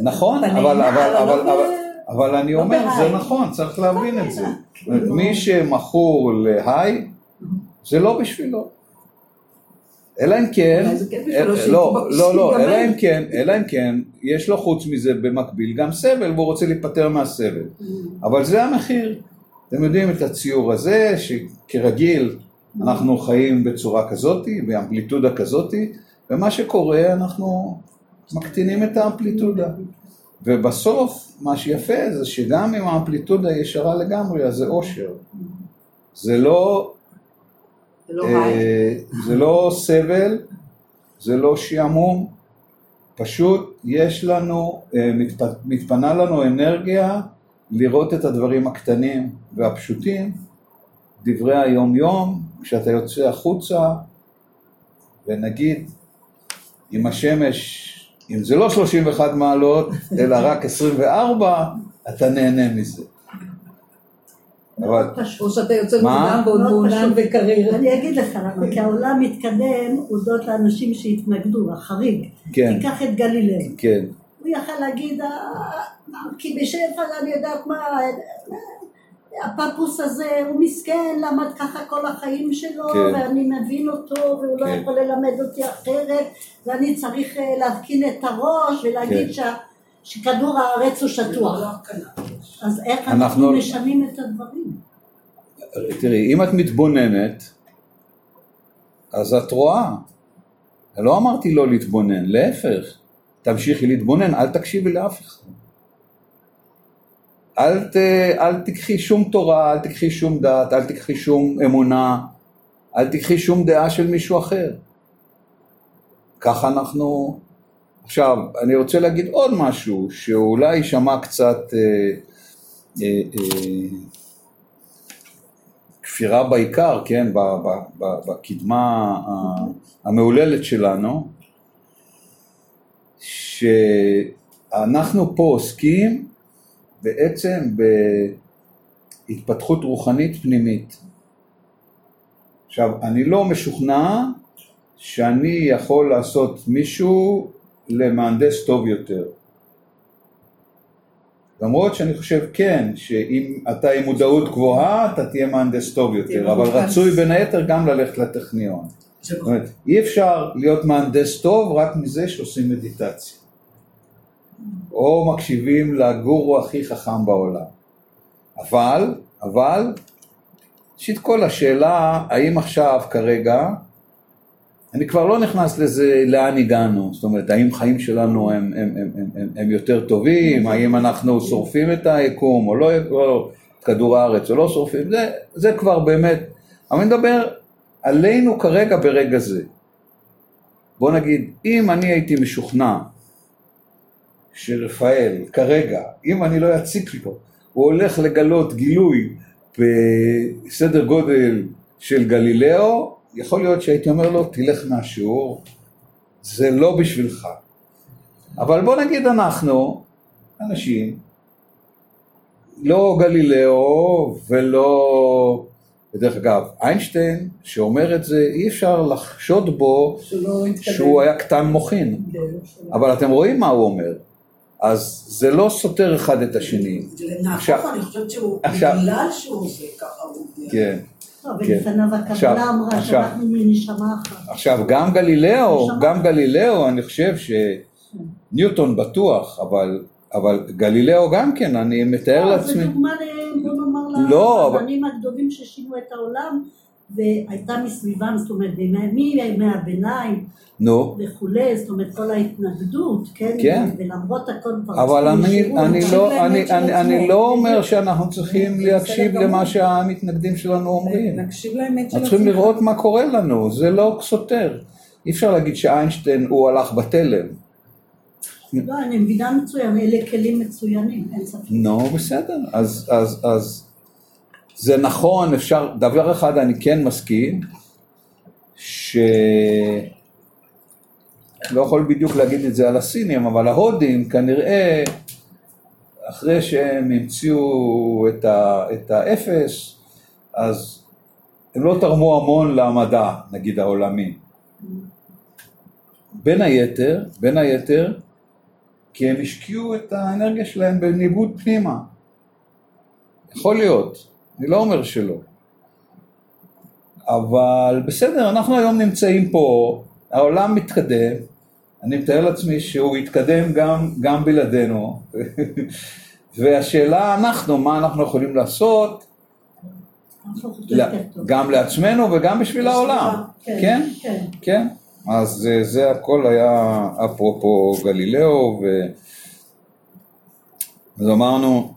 נכון, אבל, אבל, אבל אבל, לא אבל, אני לא אומר, זה. נכון, צריך להבין את זה. אומרת, מי שמכור להיי, זה לא בשבילו. אלא אם כן, כן אה, לא, לא, לא. אלא אם כן, אלא אם כן, יש לו חוץ מזה במקביל גם סבל, והוא רוצה להיפטר מהסבל. אבל זה המחיר. אתם יודעים את הציור הזה, שכרגיל אנחנו חיים בצורה כזאתי, באמפליטודה כזאתי, ומה שקורה, אנחנו מקטינים את האמפליטודה. ובסוף, מה שיפה זה שגם אם האמפליטודה ישרה לגמרי, אז זה אושר. זה לא, זה לא. אה, זה לא סבל, זה לא שעמום, פשוט יש לנו, אה, מתפ- מתפנה לנו אנרגיה לראות את הדברים הקטנים והפשוטים, דברי היום יום, כשאתה יוצא החוצה, ונגיד, אם השמש, אם זה לא 31 מעלות, אלא רק 24, אתה נהנה מזה. אבל, או שאתה יוצא מה? מוקדם ועוד מאוד מעונן פשוט. וקריר. אני אגיד לך למה, כי העולם מתקדם הודות לאנשים שהתנגדו, החריג. כן, תיקח את גלילאו. כן, הוא יכל להגיד, "אה, כי בשפע אני יודעת מה, הפפוס הזה הוא מסכן, למד ככה כל החיים שלו, כן. ואני מבין אותו, והוא לא כן. יכול ללמד אותי אחרת, ואני צריך אה, להרכין את הראש ולהגיד כן. שה- שכדור הארץ הוא לא שטוח. הרכנה. אז איך אנחנו- אנחנו משנים את הדברים? תראי, אם את מתבוננת, אז את רואה. לא אמרתי לא להתבונן, להפך, תמשיכי להתבונן, אל תקשיבי לאף אחד. אל, ת, אל תיקחי שום תורה, אל תיקחי שום דת, אל תיקחי שום אמונה, אל תיקחי שום דעה של מישהו אחר. ככה אנחנו... עכשיו, אני רוצה להגיד עוד משהו, שאולי יישמע קצת אה, אה, אה, כפירה בעיקר, כן, ב, ב, ב, בקדמה המהוללת שלנו, אנחנו פה עוסקים בעצם בהתפתחות רוחנית פנימית. עכשיו, אני לא משוכנע שאני יכול לעשות מישהו למהנדס טוב יותר. למרות שאני חושב כן, שאם אתה עם מודעות גבוהה, אתה תהיה מהנדס טוב יותר, אבל רצוי בין היתר גם ללכת לטכניון. זאת אומרת, אי אפשר להיות מהנדס טוב רק מזה שעושים מדיטציה. או מקשיבים לגורו הכי חכם בעולם. אבל, אבל, ראשית כל השאלה, האם עכשיו, כרגע, אני כבר לא נכנס לזה לאן הגענו, זאת אומרת, האם חיים שלנו הם, הם, הם, הם, הם, הם יותר טובים, האם אנחנו שורפים את היקום או לא, לא את כדור הארץ או לא שורפים, זה, זה כבר באמת, אבל אני מדבר עלינו כרגע ברגע זה. בוא נגיד, אם אני הייתי משוכנע שרפאל כרגע, אם אני לא אציק לו, הוא הולך לגלות גילוי בסדר גודל של גלילאו, יכול להיות שהייתי אומר לו, תלך מהשיעור, זה לא בשבילך. אבל בוא נגיד אנחנו, אנשים, לא גלילאו ולא, ודרך אגב, איינשטיין, שאומר את זה, אי אפשר לחשוד בו שהוא היה קטן מוחין. כן, אבל אתם רואים מה הוא אומר. אז זה לא סותר אחד את השני. נהפוך, אני חושבת שהוא, בגלל שהוא זה ככה הוא... כן. לא, אחת. עכשיו, גם גלילאו, גם גלילאו, אני חושב שניוטון בטוח, אבל, אבל גלילאו גם כן, אני מתאר לא, לעצמי. זה דוגמה, בוא נאמר, לא, לאמנים הגדולים ששינו את העולם. והייתה מסביבם, זאת אומרת, מימי הביניים נו. וכולי, זאת אומרת, כל ההתנגדות, כן? כן. ולמרות הכל כבר... אבל אני, אני, לא, אני, אני, אני לא אומר שאנחנו צריכים להקשיב למה שהמתנגדים שלנו אומרים. נקשיב לאמת אנחנו צריכים לראות מה קורה לנו, זה לא סותר. אי אפשר להגיד שאיינשטיין הוא הלך בתלם. לא, אני מבינה מצוין, אלה כלים מצוינים, אין ספק. נו, בסדר, אז, אז, אז זה נכון, אפשר, דבר אחד אני כן מסכים, ש... לא יכול בדיוק להגיד את זה על הסינים, אבל ההודים כנראה, אחרי שהם המציאו את, ה... את האפס, אז הם לא תרמו המון למדע, נגיד העולמי. בין היתר, בין היתר, כי הם השקיעו את האנרגיה שלהם בניגוד פנימה. יכול להיות. אני לא אומר שלא. אבל בסדר, אנחנו היום נמצאים פה, העולם מתקדם, אני מתאר לעצמי שהוא יתקדם גם, גם בלעדינו, והשאלה אנחנו, מה אנחנו יכולים לעשות, גם לעצמנו וגם בשביל העולם, כן? כן. כן. כן? אז זה הכל היה אפרופו גלילאו, אז אמרנו,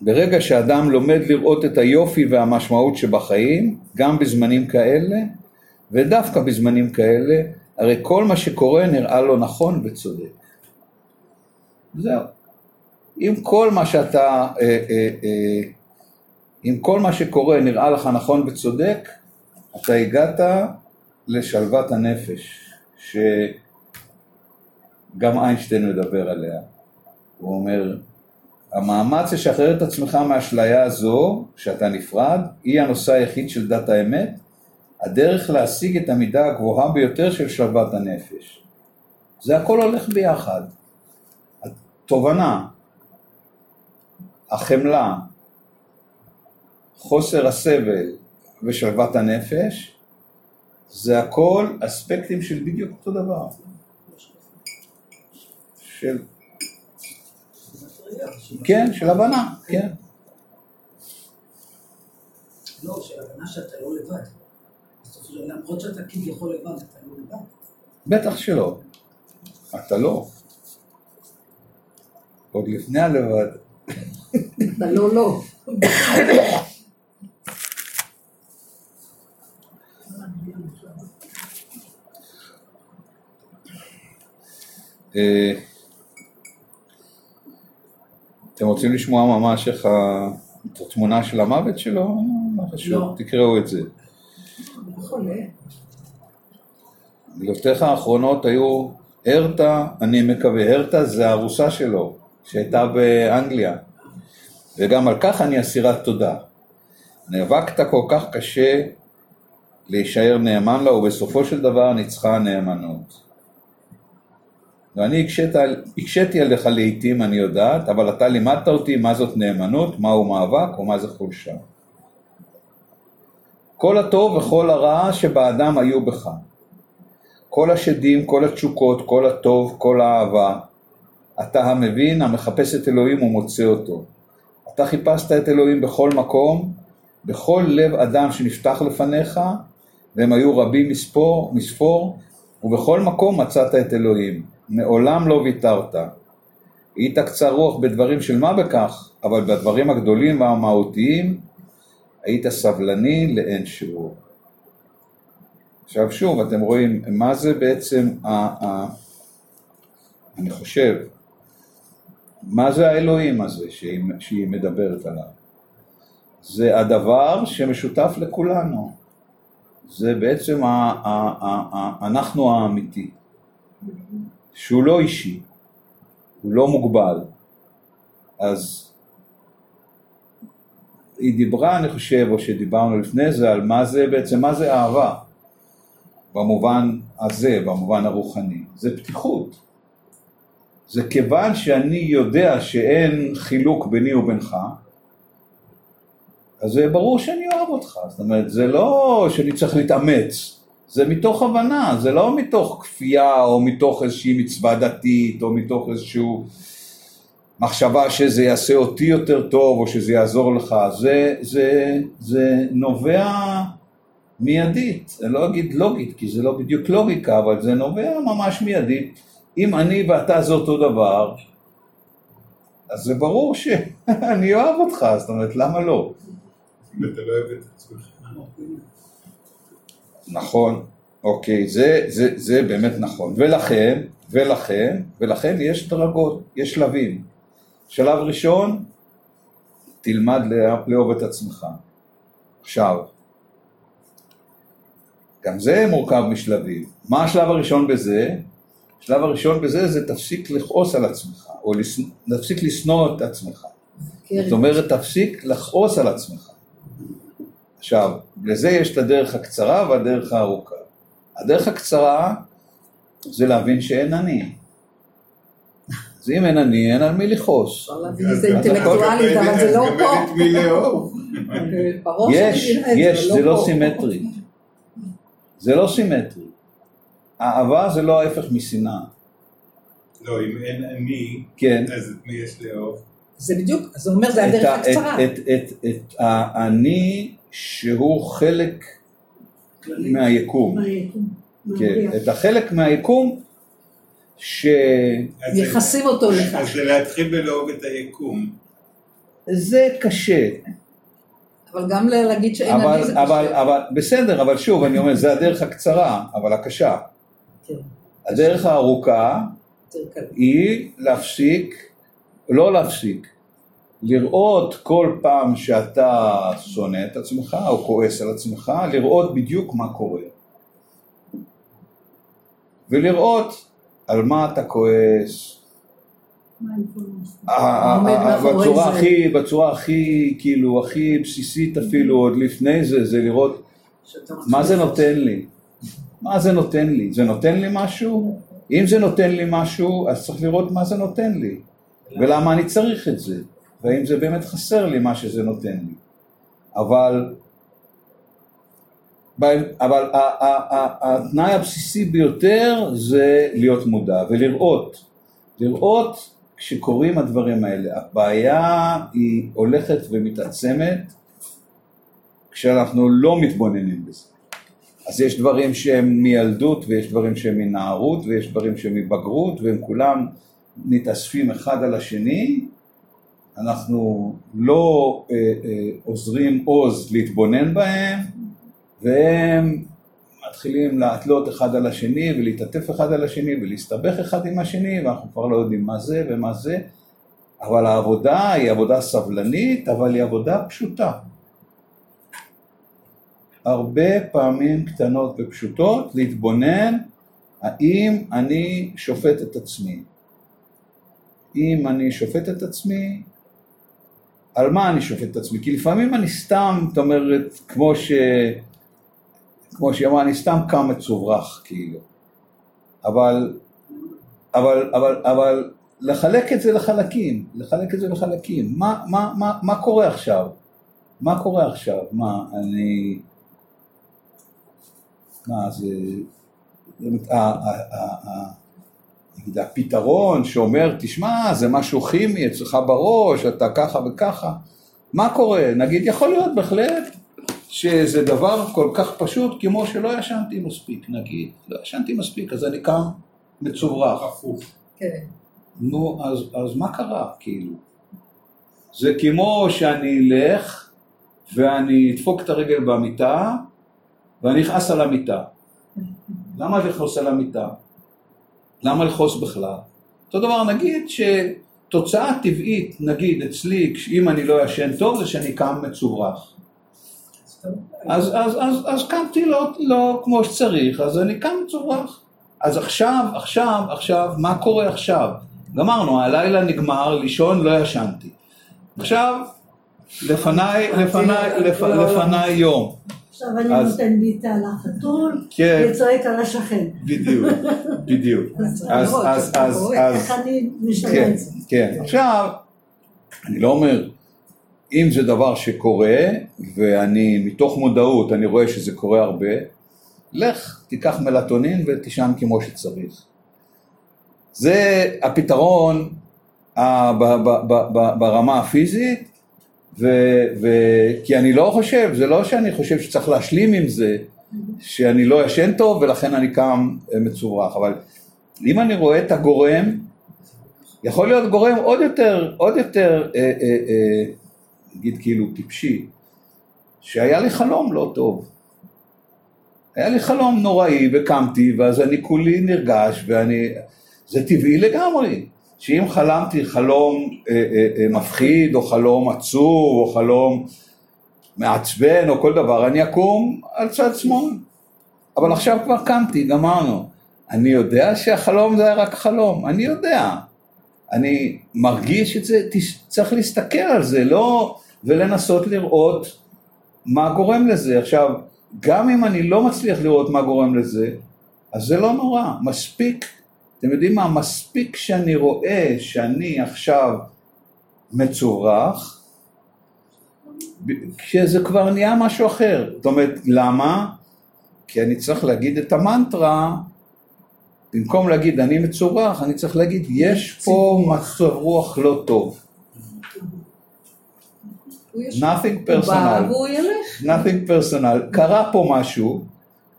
ברגע שאדם לומד לראות את היופי והמשמעות שבחיים, גם בזמנים כאלה, ודווקא בזמנים כאלה, הרי כל מה שקורה נראה לו נכון וצודק. זהו. אם כל מה שאתה, אה, אה, אה, אם כל מה שקורה נראה לך נכון וצודק, אתה הגעת לשלוות הנפש, שגם איינשטיין מדבר עליה. הוא אומר, המאמץ לשחרר את עצמך מהאשליה הזו, שאתה נפרד, היא הנושא היחיד של דת האמת, הדרך להשיג את המידה הגבוהה ביותר של שלוות הנפש. זה הכל הולך ביחד. התובנה, החמלה, חוסר הסבל ושלוות הנפש, זה הכל אספקטים של בדיוק אותו דבר. של כן, של הבנה, כן. לא, של הבנה שאתה לא לבד. למרות שאתה כביכול לבד, אתה לא לבד. בטח שלא. אתה לא. עוד לפני הלבד. אתה לא לא. אה... אתם רוצים לשמוע ממש איך התמונה של המוות שלו? לא חשוב, לא. תקראו את זה. מילותיך האחרונות היו הרתה, אני מקווה, הרתה זה הארוסה שלו, שהייתה באנגליה, וגם על כך אני אסירת תודה. נאבקת כל כך קשה להישאר נאמן לה, ובסופו של דבר ניצחה הנאמנות. ואני הקשית, הקשיתי עליך לעיתים, אני יודעת, אבל אתה לימדת אותי מה זאת נאמנות, מהו מאבק ומה זה חולשה. כל הטוב וכל הרע שבאדם היו בך. כל השדים, כל התשוקות, כל הטוב, כל האהבה. אתה המבין, המחפש את אלוהים ומוצא אותו. אתה חיפשת את אלוהים בכל מקום, בכל לב אדם שנפתח לפניך, והם היו רבים מספור, מספור, ובכל מקום מצאת את אלוהים. מעולם לא ויתרת. היית קצר רוח בדברים של מה בכך, אבל בדברים הגדולים והמהותיים היית סבלני לאין שיעור. עכשיו שוב, אתם רואים מה זה בעצם, ה, ה, אני חושב, מה זה האלוהים הזה שהיא, שהיא מדברת עליו? זה הדבר שמשותף לכולנו. זה בעצם ה, ה, ה, ה, אנחנו האמיתי, שהוא לא אישי, הוא לא מוגבל. אז היא דיברה, אני חושב, או שדיברנו לפני זה, על מה זה בעצם, מה זה אהבה, במובן הזה, במובן הרוחני. זה פתיחות. זה כיוון שאני יודע שאין חילוק ביני ובינך, אז זה ברור שאני אוהב אותך. זאת אומרת, זה לא שאני צריך להתאמץ, זה מתוך הבנה, זה לא מתוך כפייה או מתוך איזושהי מצווה דתית או מתוך איזשהו... מחשבה שזה יעשה אותי יותר טוב או שזה יעזור לך, זה, זה, זה נובע מיידית, אני לא אגיד לוגית כי זה לא בדיוק לוגיקה, אבל זה נובע ממש מיידית. אם אני ואתה זה אותו דבר, אז זה ברור שאני אוהב אותך, זאת אומרת, למה לא? אם אתה לא אוהב את עצמך. נכון, אוקיי, זה, זה, זה באמת נכון. ולכן, ולכן, ולכן יש דרגות, יש שלבים. שלב ראשון, תלמד לאהוב את עצמך. עכשיו, גם זה מורכב משלבים. מה השלב הראשון בזה? השלב הראשון בזה זה תפסיק לכעוס על עצמך, או תפסיק לשנוא את עצמך. זאת אומרת, תפסיק לכעוס על עצמך. עכשיו, לזה יש את הדרך הקצרה והדרך הארוכה. הדרך הקצרה זה להבין שאין אני. אז אם אין אני, אין על מי לכעוס. אפשר להבין את זה אינטלקטואלית, אבל זה לא פה. יש, יש, זה לא סימטרי. זה לא סימטרי. אהבה זה לא ההפך משנאה. לא, אם אין אני, כן. אז את מי יש לאהוב? זה בדיוק, זה אומר, זה הדרך הקצרה. את האני שהוא חלק מהיקום. כן, את החלק מהיקום ש... יחסים אותו לך. אז זה להתחיל בלאהוב את היקום. זה קשה. אבל גם להגיד שאין אני זה אבל, קשה. אבל בסדר, אבל שוב, אני אומר, זה הדרך הקצרה, אבל הקשה. כן. הדרך הארוכה היא להפסיק, לא להפסיק, לראות כל פעם שאתה שונא את עצמך או כועס על עצמך, לראות בדיוק מה קורה. ולראות על מה אתה כועס? בצורה הכי, בצורה הכי, כאילו, הכי בסיסית אפילו, עוד לפני זה, זה לראות מה זה נותן לי. מה זה נותן לי? זה נותן לי משהו? אם זה נותן לי משהו, אז צריך לראות מה זה נותן לי. ולמה אני צריך את זה. והאם זה באמת חסר לי מה שזה נותן לי. אבל אבל התנאי הבסיסי ביותר זה להיות מודע ולראות, לראות כשקורים הדברים האלה. הבעיה היא הולכת ומתעצמת כשאנחנו לא מתבוננים בזה. אז יש דברים שהם מילדות ויש דברים שהם מנערות ויש דברים שהם מבגרות והם כולם מתאספים אחד על השני, אנחנו לא אה, אה, עוזרים עוז להתבונן בהם והם מתחילים להתלות אחד על השני ולהתעטף אחד על השני ולהסתבך אחד עם השני ואנחנו כבר לא יודעים מה זה ומה זה אבל העבודה היא עבודה סבלנית אבל היא עבודה פשוטה הרבה פעמים קטנות ופשוטות להתבונן האם אני שופט את עצמי? אם אני שופט את עצמי, על מה אני שופט את עצמי? כי לפעמים אני סתם, זאת אומרת, כמו ש... כמו שהיא אמרה, אני סתם קם מצוברח, כאילו. אבל, אבל, אבל, אבל לחלק את זה לחלקים, לחלק את זה לחלקים. מה, מה, מה, מה קורה עכשיו? מה קורה עכשיו? מה, אני... מה, זה... נגיד הפתרון שאומר, תשמע, זה משהו כימי אצלך בראש, אתה ככה וככה, מה קורה? נגיד, יכול להיות בהחלט שזה דבר כל כך פשוט כמו שלא ישנתי מספיק, נגיד, לא ישנתי מספיק, אז אני קם מצוברח. הפוך. כן. נו, אז, אז מה קרה, כאילו? זה כמו שאני אלך ואני אדפוק את הרגל במיטה ואני אכעס על המיטה. למה לכעוס על המיטה? למה לכעוס בכלל? אותו דבר נגיד שתוצאה טבעית, נגיד אצלי, אם אני לא ישן טוב, זה שאני קם מצוברח. אז, אז, אז, אז קמתי לא, לא כמו שצריך, אז אני קם מצוברח. אז עכשיו, עכשיו, עכשיו, מה קורה עכשיו? גמרנו, הלילה נגמר, לישון לא ישנתי. עכשיו, לפניי, לפניי, לפ- לפניי יום. עכשיו אני אז- נותן בעיטה לחתול, כן. וצועק על השכן. בדיוק, בדיוק. אז, אז, אז, אז, אני משנה כן, את זה? כן. עכשיו, אני לא אומר, אם זה דבר שקורה, ואני מתוך מודעות, אני רואה שזה קורה הרבה, לך, תיקח מלטונין ותישן כמו שצריך. זה הפתרון ה- ב- ב- ב- ב- ברמה הפיזית, ו, ו, כי אני לא חושב, זה לא שאני חושב שצריך להשלים עם זה, שאני לא ישן טוב ולכן אני קם אה, מצוברח, אבל אם אני רואה את הגורם, יכול להיות גורם עוד יותר, עוד יותר, אה, אה, אה, נגיד כאילו טיפשי, שהיה לי חלום לא טוב. היה לי חלום נוראי וקמתי ואז אני כולי נרגש ואני, זה טבעי לגמרי, שאם חלמתי חלום אה, אה, אה, מפחיד או חלום עצוב או חלום מעצבן או כל דבר, אני אקום על צד שמאל. אבל עכשיו כבר קמתי, גמרנו. אני יודע שהחלום זה היה רק חלום, אני יודע. אני מרגיש את זה, צריך להסתכל על זה, לא, ולנסות לראות מה גורם לזה. עכשיו, גם אם אני לא מצליח לראות מה גורם לזה, אז זה לא נורא, מספיק, אתם יודעים מה, מספיק שאני רואה שאני עכשיו מצורח, ב- כשזה כבר נהיה משהו אחר. זאת אומרת, למה? כי אני צריך להגיד את המנטרה, במקום להגיד אני מצורח, אני צריך להגיד יש פה מצב רוח לא טוב. nothing personal. nothing personal, קרה פה משהו,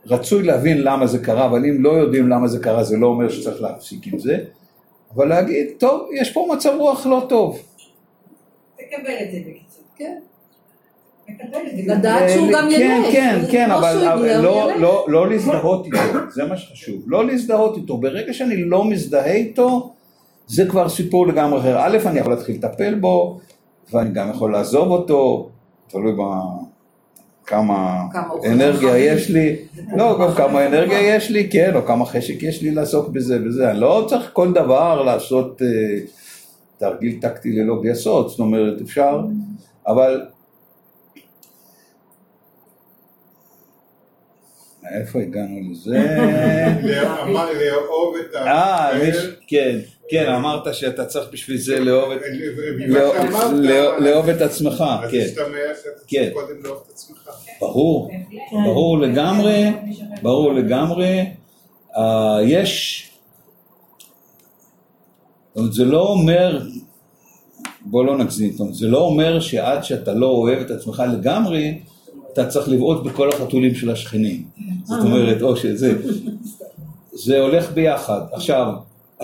רצוי להבין למה זה קרה, אבל אם לא יודעים למה זה קרה, זה לא אומר שצריך להפסיק עם זה, אבל להגיד, טוב, יש פה מצב רוח לא טוב. תקבל את זה בקיצור. כן. לדעת שהוא גם ילך. כן, כן, כן, אבל לא-. לא- לא להזדהות איתו, זה מה שחשוב. לא להזדהות איתו. ברגע שאני לא מזדהה איתו, זה כבר סיפור לגמרי אחר. א', אני יכול להתחיל לטפל בו, ואני גם יכול לעזוב אותו, תלוי כמה הוא אנרגיה. יש לי, לא, גם כמה אנרגיה יש לי, כן, או כמה חשק יש לי לעסוק בזה וזה. אני לא צריך כל דבר לעשות אה, תרגיל טקטי ללא גייסות, זאת אומרת, אפשר, אבל... איפה הגענו לזה? לא- לאהוב את אה, האחר. יש- כן, כן, אמרת שאתה צריך בשביל זה לאהוב את... את עצמך, אז כן, השתמע שאתה כן. צריך קודם לאהוב את עצמך. ברור, ברור לגמרי, ברור לגמרי, אה, יש, זאת אומרת, זה לא אומר, בוא לא נגזים, זאת אומרת, זה לא אומר שעד שאתה לא אוהב את עצמך לגמרי, אתה צריך לבעוט בכל החתולים של השכנים, זאת אומרת, או שזה, זה הולך ביחד. עכשיו,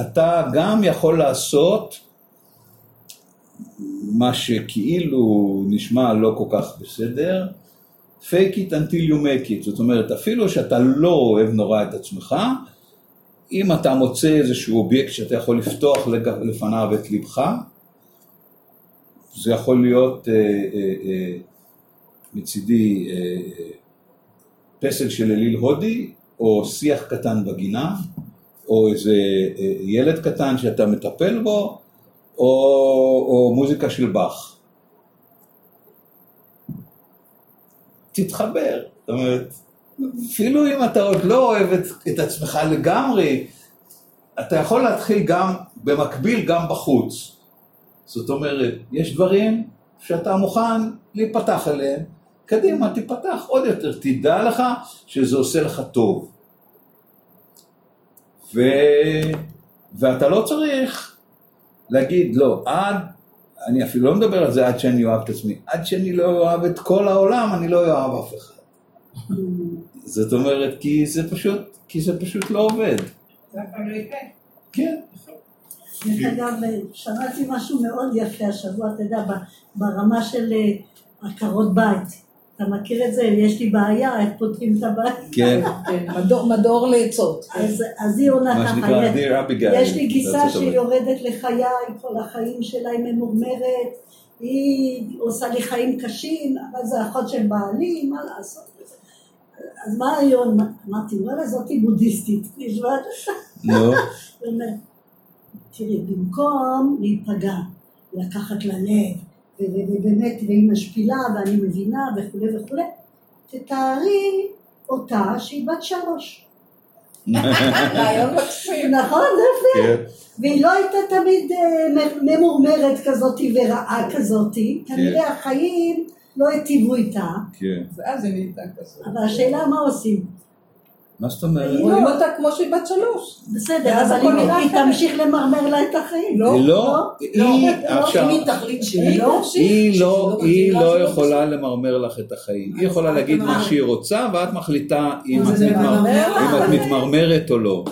אתה גם יכול לעשות מה שכאילו נשמע לא כל כך בסדר, fake it until you make it, זאת אומרת, אפילו שאתה לא אוהב נורא את עצמך, אם אתה מוצא איזשהו אובייקט שאתה יכול לפתוח לפניו את ליבך, זה יכול להיות אה, אה, אה, מצידי אה, פסל של אליל הודי, או שיח קטן בגינה, או איזה אה, ילד קטן שאתה מטפל בו, או, או מוזיקה של באך. תתחבר, זאת אומרת, אפילו אם אתה עוד לא אוהב את, את עצמך לגמרי, אתה יכול להתחיל גם במקביל גם בחוץ. זאת אומרת, יש דברים שאתה מוכן להיפתח אליהם, קדימה, תיפתח עוד יותר, תדע לך שזה עושה לך טוב. ו... ואתה לא צריך להגיד, לא, עד, אני אפילו לא מדבר על זה עד שאני אוהב את עצמי, עד שאני לא אוהב את כל העולם, אני לא אוהב אף אחד. זאת אומרת, כי זה פשוט, כי זה פשוט לא עובד. זה אף פעם לא יקרה. כן. דרך אגב, שמעתי משהו מאוד יפה השבוע, אתה יודע, ברמה של אה, עקרות בית. אתה מכיר את זה? יש לי בעיה, איך פותרים את הבעיה? כן, כן, מדור- מדור לעצות. אז, אז היא עונה ככה, יש- לי גיסה שהיא הברית. יורדת לחיי, כל החיים שלה היא ממורמרת, היא עושה לי חיים קשים, אבל זה אחות של בעלי, מה לעשות? אז מה היום? אמרתי, וואלה, זאתי בודהיסטית, נשמעת? נו, היא אומרת, תראי, במקום להיפגע, לקחת ללב, ובאמת, והיא משפילה, ואני מבינה, וכולי וכולי, תתארי אותה שהיא בת שלוש. נכון, זה יפה. כן, והיא לא הייתה תמיד אה, ממורמרת כזאת ורעה כזאת, כנראה החיים לא היטיבו איתה, כן. ואז היא נהייתה כזאת. אבל השאלה מה עושים. מה זאת אומרת? היא רואים אותה כמו שהיא בת שלוש. בסדר, הכל היא- אחרת. תמשיך למרמר לה את החיים. לא, היא לא, לא, לא, עכשיו, אם היא תחליט שהיא היא לא. היא לא, לא לא לא יכולה למרמר לך את החיים. היא יכולה אז להגיד את מה שהיא רוצה, ואת מחליטה אם אז את את. מתמרמרת או לא.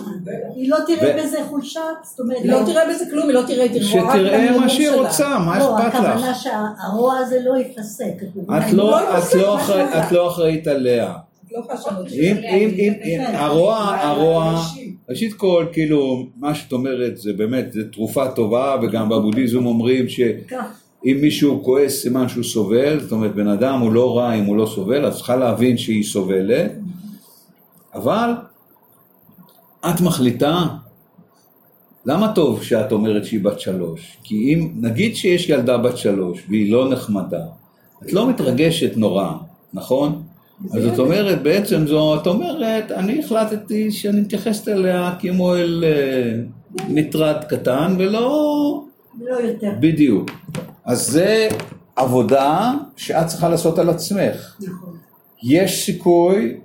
היא לא תראה בזה חולשה, זאת אומרת, היא לא תראה בזה כלום, היא לא תראה, תראה רק שתראה מה שהיא. רוצה, מה לא, אכפת הכוונה לך? שהרוע הזה לא ייפסק. את מבינה? את אם לא- לא את יפסק לא מה אחראי- שהיא את לא אחראית עליה. לא. אם, אם, אם, אם. הרוע, הרוע. ראשית כל, כאילו, מה שאת אומרת זה באמת, זה תרופה טובה, וגם בבודהיזם אומרים שאם מישהו כועס סימן שהוא סובל, זאת אומרת, בן אדם הוא לא רע אם הוא לא סובל, אז צריכה להבין שהיא סובלת, אבל את מחליטה, למה טוב שאת אומרת שהיא בת שלוש? כי אם, נגיד שיש ילדה בת שלוש והיא לא נחמדה, את לא מתרגשת נורא, נכון? אז זאת אומרת, בעצם זו, את אומרת, אני החלטתי שאני מתייחסת אליה כמו אל אה, מטרד קטן ולא... לא יותר. בדיוק. אז זה עבודה שאת צריכה לעשות על עצמך. נכון. יש סיכוי,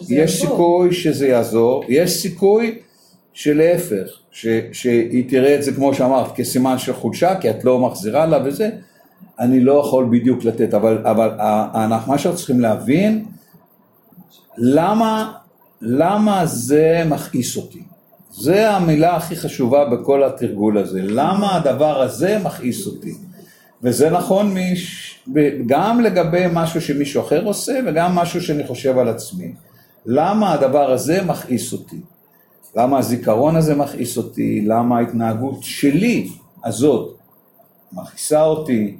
יש יעזור. סיכוי שזה יעזור, יש סיכוי שלהפך, ש, שהיא תראה את זה כמו שאמרת כסימן של חולשה, כי את לא מחזירה לה וזה, אני לא יכול בדיוק לתת, אבל, אבל ה- ה- מה שאנחנו צריכים להבין, למה, למה זה מכעיס אותי? זה המילה הכי חשובה בכל התרגול הזה, למה הדבר הזה מכעיס אותי? וזה נכון מש... גם לגבי משהו שמישהו אחר עושה וגם משהו שאני חושב על עצמי. למה הדבר הזה מכעיס אותי? למה הזיכרון הזה מכעיס אותי? למה ההתנהגות שלי הזאת מכעיסה אותי?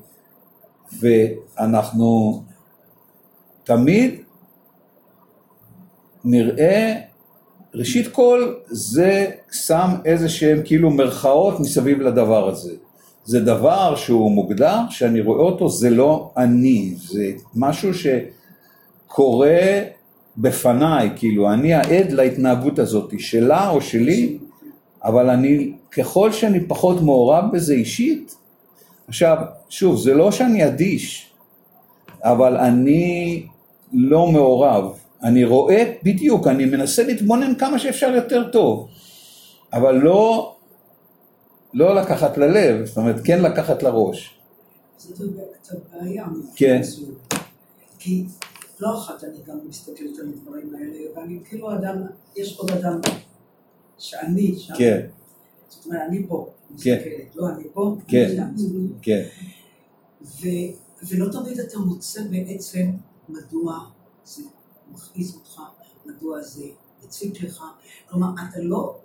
ואנחנו תמיד נראה, ראשית כל זה שם איזה שהם כאילו מרכאות מסביב לדבר הזה. זה דבר שהוא מוגדר, שאני רואה אותו, זה לא אני, זה משהו שקורה בפניי, כאילו אני העד להתנהגות הזאת, שלה או שלי, אבל אני, ככל שאני פחות מעורב בזה אישית, עכשיו, שוב, זה לא שאני אדיש, אבל אני לא מעורב. אני רואה בדיוק, אני מנסה להתבונן כמה שאפשר יותר טוב, אבל לא, לא לקחת ללב, זאת אומרת, כן לקחת לראש. זאת קצת בעיה. כן. כי לא אחת אני גם מסתכלת על הדברים האלה, ואני כאילו אדם, יש עוד אדם שאני שם. כן, זאת אומרת, אני פה, כן. לא אני פה, כן. כן, ולא תמיד אתה מוצא בעצם מדוע זה מכעיס אותך, מדוע זה מציק לך. כלומר, אתה לא,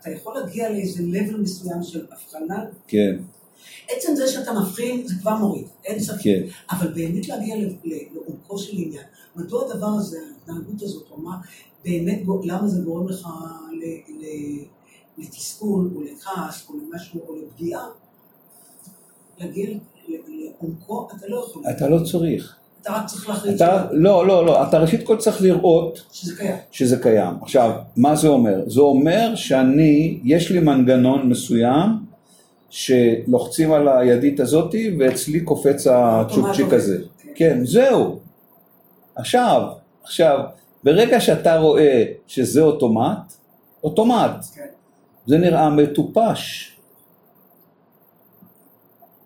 אתה יכול להגיע לאיזה level מסוים של הבחנה, כן, עצם זה שאתה מבחין, זה כבר מוריד, אין ספק. כן. אבל באמת להגיע לעומקו של עניין. מדוע הדבר הזה, ההתנהגות הזאת, או מה, באמת, למה זה גורם לך ל- ל- לתסכול, או לכעס, או למשהו, או לפגיעה? להגיע לעומקו, אתה לא יכול. אתה לא צריך. אתה רק צריך להחליט אתה, לא, לא, לא, אתה ראשית כל צריך לראות שזה קיים. שזה קיים. עכשיו, מה זה אומר? זה אומר שאני, יש לי מנגנון מסוים שלוחצים על הידית הזאתי ואצלי קופץ הצ'ופצ'יק הזה. כן, זהו. עכשיו, עכשיו, ברגע שאתה רואה שזה אוטומט, אוטומט. כן. זה נראה מטופש.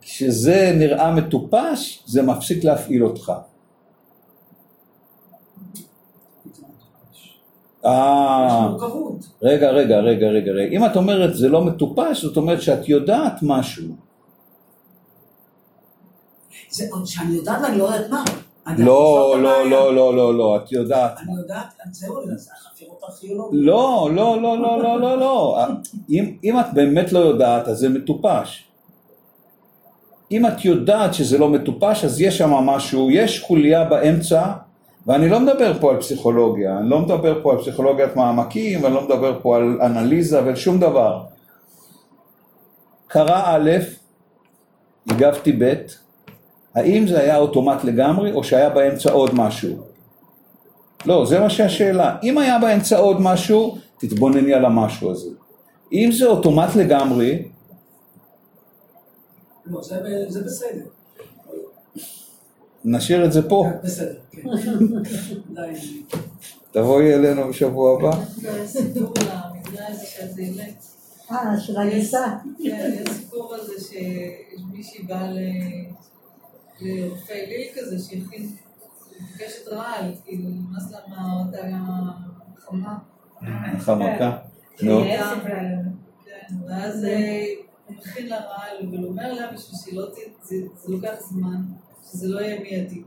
כשזה נראה מטופש, זה מפסיק להפעיל אותך. אה. רגע, רגע, רגע, רגע, רגע. אם את אומרת זה לא מטופש, זאת אומרת שאת יודעת משהו. זה עוד שאני יודעת ואני לא יודעת מה. לא, לא. לא, לא, לא, לא, את יודעת. אני יודעת, זהו, זה החפירות הארכיאולוגיות. לא, לא, לא, לא, לא, לא, לא. אם, אם את באמת לא יודעת, אז זה מטופש. אם את יודעת שזה לא מטופש, אז יש שם משהו, יש חוליה באמצע, ואני לא מדבר פה על פסיכולוגיה, אני לא מדבר פה על פסיכולוגיית מעמקים, ואני לא מדבר פה על אנליזה ועל שום דבר. קרה א', הגבתי ב', האם זה היה אוטומט לגמרי, או שהיה באמצע עוד משהו? לא, זה מה שהשאלה. אם היה באמצע עוד משהו, תתבונני על המשהו הזה. אם זה אוטומט לגמרי, לא, זה זה בסדר. נשאיר את זה פה. בסדר, כן. תבואי אלינו בשבוע הבא. זה סיפור למקרה הזה שזה אמת. אה, של הגיסה. כן, יש סיפור על זה שיש מישהי באה ל- לרופא ליל כזה שהכין, מבקשת רעל, כאילו נמאס לה מהאותה חמה. חמקה. נו. כן, ואז אה, הוא מכין לה רעל, אבל אומר לה בשביל שהיא לא ת... זה לוקח זמן, שזה לא יהיה מיידי.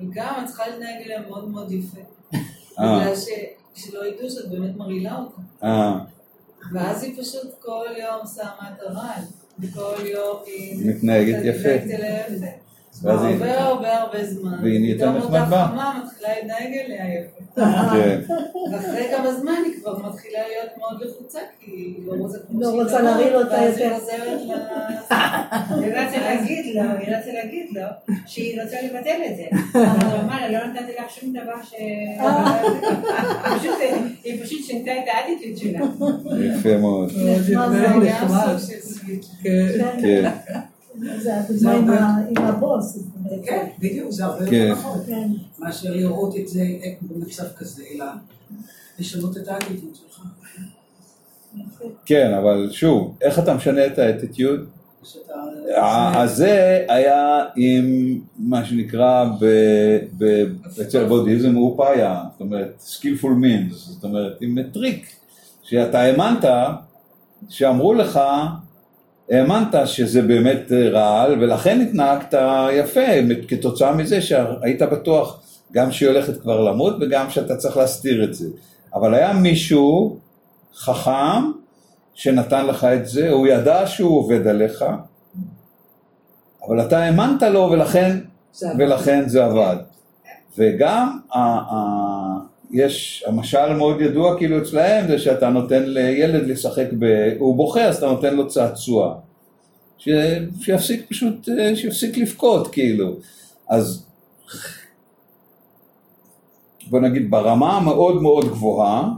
וגם את צריכה להתנהג אליהם מאוד מאוד יפה. אה. בגלל שלא ידעו שאת באמת מרעילה אותם. אה, ואז היא פשוט כל יום שמה את הרעל, וכל יום היא... מתנהגת יפה. ואז היא- הרבה הרבה הרבה זמן. והיא נהייתה פתאום נחמדה. אותה חמה מתחילה להתנהג אליה יפה. כן. ואחרי כמה זמן היא כבר מתחילה להיות מאוד לחוצה, כי היא לא רוצה לא להרעיל אותה ואז היא יותר. חוזרת ל... אני רצה להגיד לו, אני רצה להגיד לו, שהיא רוצה לבטל את זה. אבל הוא אמר לה, לא נתתי לך שום דבר ש... פשוט, היא פשוט שינתה את האדיטיות שלה. יפה מאוד. מה זה? נחמד. סוג של סוויץ'. כן. כן. זה הדוגמה עם הבוס. כן, בדיוק, זה הרבה כן. יותר נכון. כן. מאשר לראות את זה במצב כזה, אלא לשנות את האטיטוד שלך. כן, אבל שוב, איך אתה משנה את האטיטיוד? אז זה היה עם מה שנקרא אצל בודהיזם הוא פאיה, זאת אומרת skillful means, זאת אומרת עם טריק, שאתה האמנת, שאמרו לך, האמנת שזה באמת רעל ולכן התנהגת יפה כתוצאה מזה שהיית בטוח גם שהיא הולכת כבר למות וגם שאתה צריך להסתיר את זה, אבל היה מישהו חכם שנתן לך את זה, הוא ידע שהוא עובד עליך, אבל אתה האמנת לו ולכן, זה. ולכן זה עבד. וגם ה, ה, יש, המשל מאוד ידוע כאילו אצלהם זה שאתה נותן לילד לשחק, ב, הוא בוכה אז אתה נותן לו צעצוע. ש, שיפסיק פשוט, אה, שיפסיק לבכות כאילו. אז בוא נגיד ברמה המאוד מאוד גבוהה,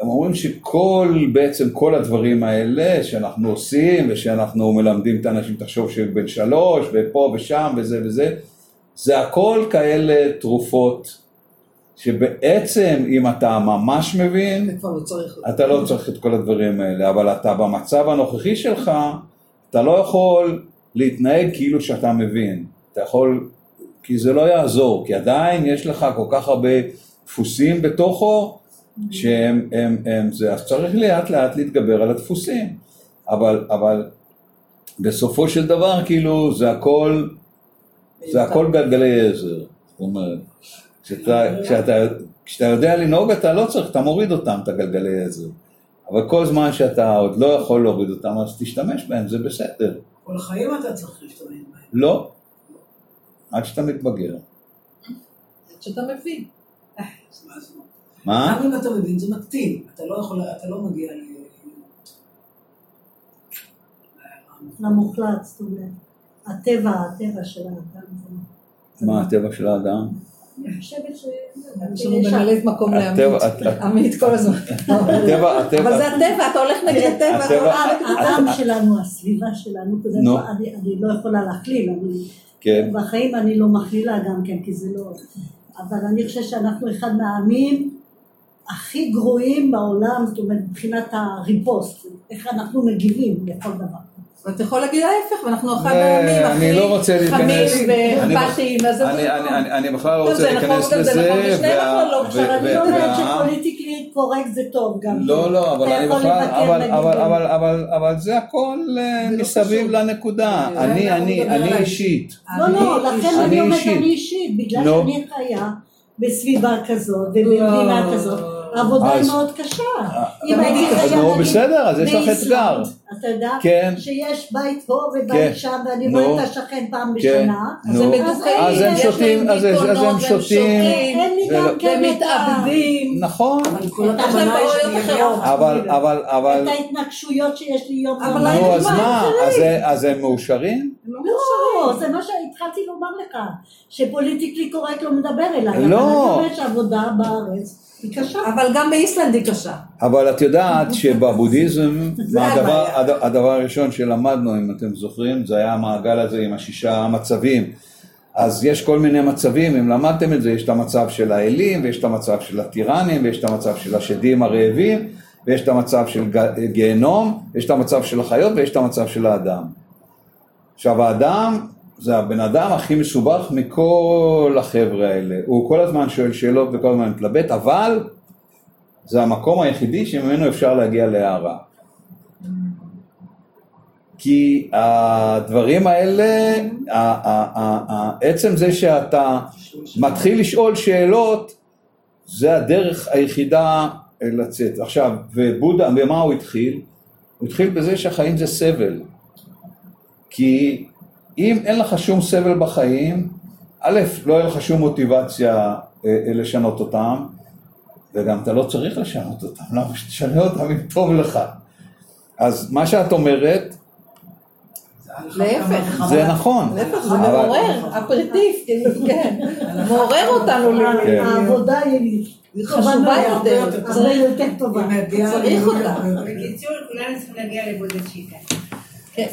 הם אומרים שכל, בעצם כל הדברים האלה שאנחנו עושים ושאנחנו מלמדים את האנשים, תחשוב שבן שלוש ופה ושם וזה וזה, זה הכל כאלה תרופות שבעצם אם אתה ממש מבין, אתה לא צריך. אתה לא צריך את כל הדברים האלה, אבל אתה במצב הנוכחי שלך, אתה לא יכול להתנהג כאילו שאתה מבין. אתה יכול, כי זה לא יעזור, כי עדיין יש לך כל כך הרבה דפוסים בתוכו, שהם הם, הם זה, אז צריך לאט לאט להתגבר על הדפוסים. אבל, אבל בסופו של דבר, כאילו, זה הכל, זה הכל גלגלי עזר. זאת אומרת, כשאתה, כשאתה, כשאתה יודע לנהוג אתה לא צריך, אתה מוריד אותם, את הגלגלי עזר. אבל כל זמן שאתה עוד לא יכול להוריד אותם, אז תשתמש בהם, זה בסדר. כל החיים אתה צריך להשתמש בהם. לא. עד שאתה מתבגר. שאתה מבין. מה? גם אם אתה מבין, זה מקטין. אתה לא יכול, אתה לא מגיע ל... למוחלט, זאת אומרת, הטבע, הטבע של האדם. מה הטבע של האדם? אני חושבת ש... יש לנו במלא מקום הט- עמית כל הזמן. הטבע, הטבע, אבל זה הטבע, אתה הולך נגד הטבע. העם שלנו, הסביבה שלנו. לא- אני אני לא יכולה להכליל. כן. בחיים אני לא מכלילה גם כן, כי זה לא... אבל אני חושבת שאנחנו אחד מהעמים הכי גרועים בעולם, זאת אומרת, מבחינת הריפוסט, איך אנחנו מגיבים לכל דבר. ואתה יכול להגיד ההפך, ואנחנו אחד העמים אני לא רוצה הכי להיכנס- חמים אני- ואכפתיים, אז זה אני- נכון. בכלל לא רוצה נכון, להיכנס לזה, נכון, זה וה- מכללות, ו- עכשיו, אני לא אומרת שפוליטיקלי קורקט זה טוב גם. לא, לא, אבל אני בכלל, לבקר, אבל, זה הכל אה, לא מסביב. לנקודה. אני, אנחנו אני, אני. אישית. לא, לא, לכן אני אומרת. אני אישית, בגלל. שאני חיה בסביבה כזאת ובמדינה לא. כזאת, העבודה היא אז- מאוד קשה. אם תמיד הייתי היא אז חיה נו, בסדר, אז יש לך אתגר. אתה יודע, כן. שיש בית פה כן. ובית שם, ואני נו. רואה את השכן פעם כן. בשנה, אז הם נו. מדוכאים, אז הם יש שותים, להם אז אז הם שותים. אין לי גם לא- כן ה- מתאבדים. נכון, אבל יש אבל, אבל, אבל, את ההתנגשויות שיש לי יום. נו, אז מה? אז אז הם מאושרים? הם לא לא, זה מה שהתחלתי לומר לך, שפוליטיקלי קורקט לא מדבר אליי, לא. אבל אני אומרת שהעבודה בארץ היא קשה. אבל גם באיסלנד היא קשה. אבל את יודעת שבבודהיזם, הדבר, הדבר הראשון שלמדנו, אם אתם זוכרים, זה היה המעגל הזה עם השישה מצבים. אז יש כל מיני מצבים, אם למדתם את זה, יש את המצב של האלים, ויש את המצב של הטירנים, ויש את המצב של השדים הרעבים, ויש את המצב של גיהנום, ויש את המצב של החיות, ויש את המצב של האדם. עכשיו האדם זה הבן אדם הכי מסובך מכל החבר'ה האלה. הוא כל הזמן שואל שאלות וכל הזמן מתלבט, אבל זה המקום היחידי שממנו אפשר להגיע להערה. כי הדברים האלה, עצם זה שאתה מתחיל לשאול שאלות, זה הדרך היחידה לצאת. עכשיו, ובודה, במה הוא התחיל? הוא התחיל בזה שהחיים זה סבל. כי אם אין לך שום סבל בחיים, א', לא יהיה לך שום מוטיבציה אה, אה, לשנות אותם, וגם אתה לא צריך לשנות אותם, למה שתשנה אותם אם טוב לך? אז מה שאת אומרת, להפך. זה נכון. להפך, זה מעורר, אפריטיף, כאילו, כן. מעורר אותנו. כן. העבודה היא חשובה יותר, צריך- אותה. בקיצור, כולנו צריכים להגיע לבודדשיקה. כן.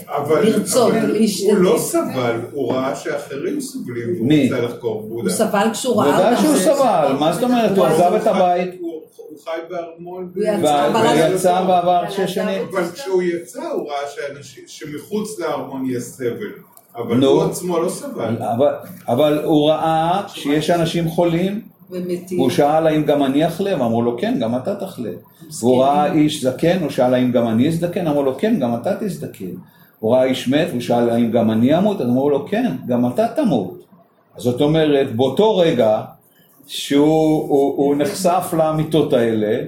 אבל לרצות, אבל להשתתף. הוא לא סבל, הוא ראה שאחרים סובלים, והוא? רוצה לחקור בודה. הוא סבל כשהוא ראה אותם. שהוא סבל, מה זאת אומרת, הוא עזב את הבית, הוא הוא חי בארמון. הוא ויצא ועבר אבל שש שנים. אבל כשהוא יצא הוא ראה שאנשים, שמחוץ לארמון יש סבל. אבל. הוא עצמו לא סבל. אבל, אבל הוא ראה שיש אנשים חולים, ומתים. והוא שאל האם גם אני אחלה, ואמרו לו כן, גם אתה תחלה. והוא ראה איש זקן, הוא שאל האם גם אני אזדקן, אמרו לו כן, גם אתה תזדקן. הוא ראה איש מת, והוא שאל האם גם אני אמות, אז אמרו לו כן, גם אתה תמות. אז זאת אומרת, באותו רגע שהוא הוא, הוא נחשף לאמיתות האלה,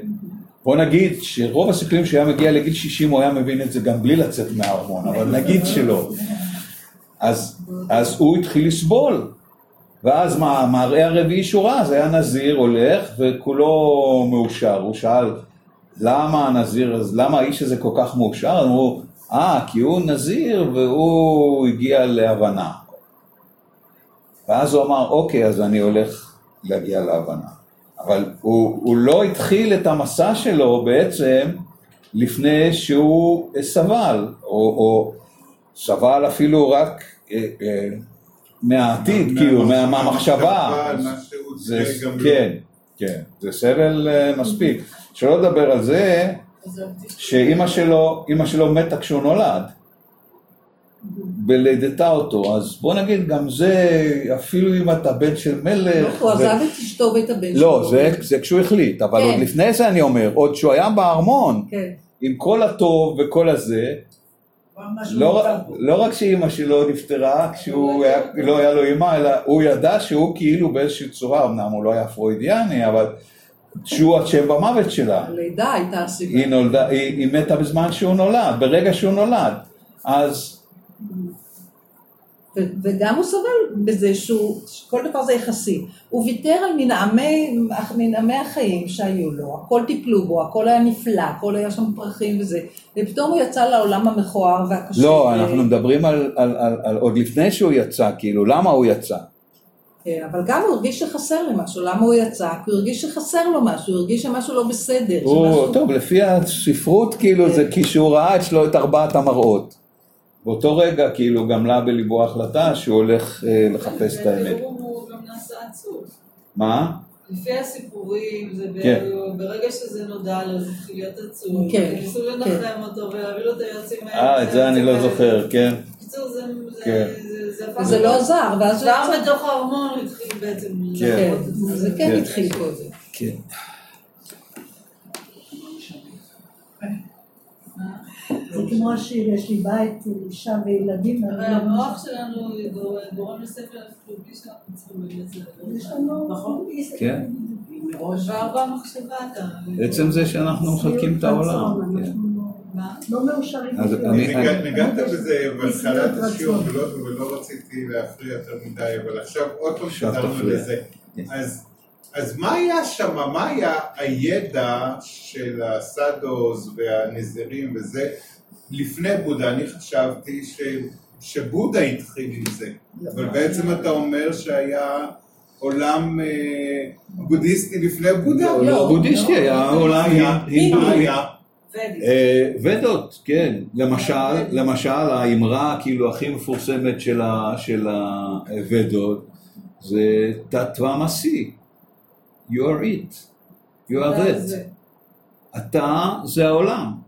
בוא נגיד שרוב הסיכויים שהוא היה מגיע לגיל 60 הוא היה מבין את זה גם בלי לצאת מהארמון, אבל נגיד שלא. אז, אז הוא התחיל לסבול. ואז מה, המראה הרביעי שהוא ראה, זה היה נזיר הולך וכולו מאושר. הוא שאל, למה הנזיר, למה האיש הזה כל כך מאושר? אמרו, אה, כי הוא נזיר והוא הגיע להבנה. ואז הוא אמר, אוקיי, אז אני הולך להגיע להבנה. אבל הוא, הוא לא התחיל את המסע שלו בעצם לפני שהוא סבל, או, או סבל אפילו רק אה, אה, מהעתיד, כאילו, מה- מהמחשבה. לא. כן, כן, זה סבל אה, מספיק. שלא לדבר על זה שאימא שלו, אימא שלו מתה כשהוא נולד, בלידתה אותו, אז בוא נגיד גם זה, אפילו אם אתה בן של מלך, הוא זה- עזב את אשתו ואת הבן שלו. לא, זה, זה כשהוא החליט, אבל כן. עוד לפני זה אני אומר, עוד שהוא היה בארמון, כן. עם כל הטוב וכל הזה, לא, רק-. לא רק שאימא שלו נפטרה, כשהוא היה, לא היה לו אימא, אלא הוא ידע שהוא כאילו באיזושהי צורה, אמנם הוא לא היה פרוידיאני, אבל שהוא אשם במוות שלה. הלידה הייתה הסיבה. היא מתה בזמן שהוא נולד, ברגע שהוא נולד. אז וגם הוא סובל בזה שהוא, שכל דבר זה יחסי. הוא ויתר על מנעמי, מנעמי החיים שהיו לו, הכל טיפלו בו, הכל היה נפלא, הכל היה שם פרחים וזה, ופתאום הוא יצא לעולם המכוער והקשה. לא, אנחנו מדברים על, על, על, על עוד לפני שהוא יצא, כאילו, למה הוא יצא? כן, אבל גם הוא הרגיש שחסר לי משהו, למה הוא יצא? כי הוא הרגיש שחסר לו משהו, הוא הרגיש שמשהו לא בסדר. הוא, שמשהו... טוב, לפי הספרות, כאילו, זה כי שהוא ראה אצלו את ארבעת המראות. באותו רגע, כאילו, גמלה בליבו החלטה שהוא הולך אה, לחפש את האמת. הוא גם נעשה עצוב. מה? לפי הסיפורים, זה ב- כן. ברגע שזה נודע לו, זה התחיל להיות עצוב. כן, ניסו לנחם אותו ולהביא לו את היועצים אה, את זה אני לא זוכר, כן. בקיצור, זה... כן. זה- לא עזר, ואז הוא כבר. בתוך הוא התחיל בעצם כן. זה כן כן. התחיל קודם. כן. זה כמו השיר, יש לי בית, אישה וילדים. ואני לא המוח שלנו גורם- גורם לספר בלי שאנחנו צריכים יש. לנו... נכון. כן. עצם זה שאנחנו מחלקים את העולם. כן. לא- מה? לא מאושרים. אז לחיות. אני- נגעת- נגעת בזה בהתחלת. השיעור ולא רציתי להפריע יותר מדי, אבל עכשיו עוד פעם תפריע. לזה. כן. אז- אז מה היה שם, מה היה הידע של הסאדוס והנזירים וזה לפני בודה? אני חשבתי ש- שבודה התחיל עם זה, אבל בעצם אתה אומר שהיה עולם אה, בודהיסטי לפני בודה? לא, לא בודהיסטי, היה עולם היה, הינדואי. ודי. אה, ודות, כן. למשל, למשל האמרה כאילו הכי מפורסמת של הוודות זה תתוואמסי. You are it. You are that. אתה זה העולם.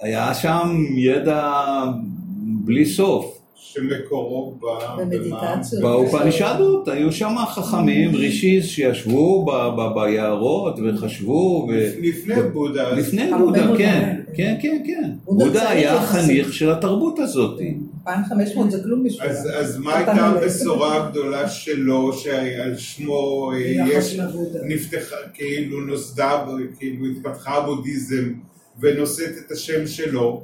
היה שם ידע בלי סוף. שמקורו. באופנישדות היו שם חכמים, רישיז, שישבו ב- ב- ביערות וחשבו, ו... לפני בודה. לפני בודה, בודה. כן, כן, כן, כן. בודה היה. חניך של התרבות הזאת. 2,500 זה כלום בשבילה. אז, אז מה הייתה. הבשורה הגדולה שלו, שעל שמו אה, יש. נפתחה, כאילו נוסדה, כאילו התפתחה הבודהיזם ונושאת את השם שלו?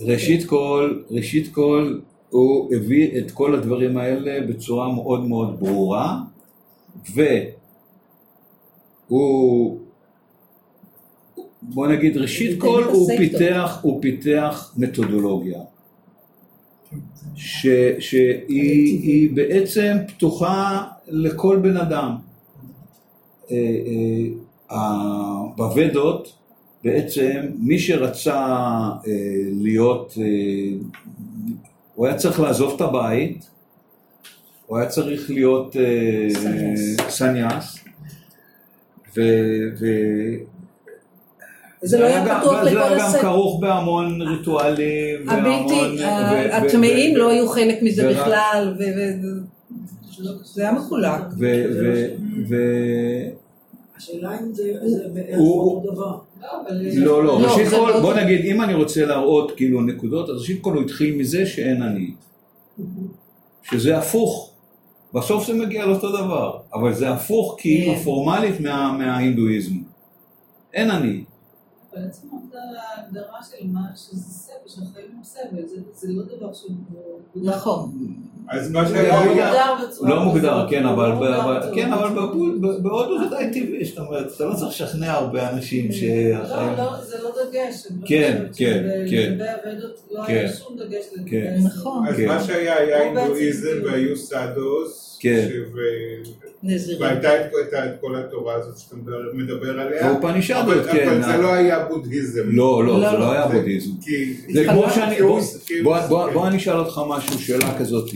ראשית כל, ראשית כל, הוא הביא את כל הדברים האלה בצורה מאוד מאוד ברורה, והוא, בוא נגיד, ראשית כל הוא. פיתח, הוא פיתח מתודולוגיה, ש, שהיא היא בעצם פתוחה לכל בן אדם. אה, אה, בוודות בעצם מי שרצה אה, להיות, אה, הוא היה צריך לעזוב את הבית, הוא היה צריך להיות אה, סניאס. ו... ו- זה לא היה פתוח זה לכל היה גם. כרוך בהמון ריטואלים, והמון- הטמאים לא היו חלק מזה בכלל, ו- ו- זה היה מחולק. השאלה אם זה הוא- אותו דבר. לא, אבל... לא, ראשית כל, בוא נגיד, אם אני רוצה להראות כאילו נקודות, אז ראשית כל הוא התחיל מזה שאין אני. שזה הפוך. בסוף זה מגיע לאותו דבר, אבל זה הפוך כאילו כן. פורמלית מה- מההינדואיזם. אין אני. אבל עצם ההגדרה של מה שזה סבל, שהחיים הם סבל, זה- זה לא דבר שהוא... נכון. אז מה לא מוגדר. לא מוגדר, כן, אבל לא כן, אבל ב- בהודו זה די טבעי, זאת אומרת, אתה לא צריך לשכנע הרבה אנשים שהחיים... לא, לא, זה לא דגש. כן, כן, כן. לא כן. היה שום דגש כן. נכון. אז כן. מה שהיה היה הינדואיזם כאילו- והיו סאדוס, כן. ש-. והייתה את כל- התורה הזאת שאתה מדבר- עליה, האופנישדות, אבל כן. אבל זה ה- לא היה בודהיזם. לא, לא, לא, זה לא. היה זה- בודהיזם. כי... זה כמו שאני, כן. בוא אני אשאל אותך משהו, שאלה כזאת.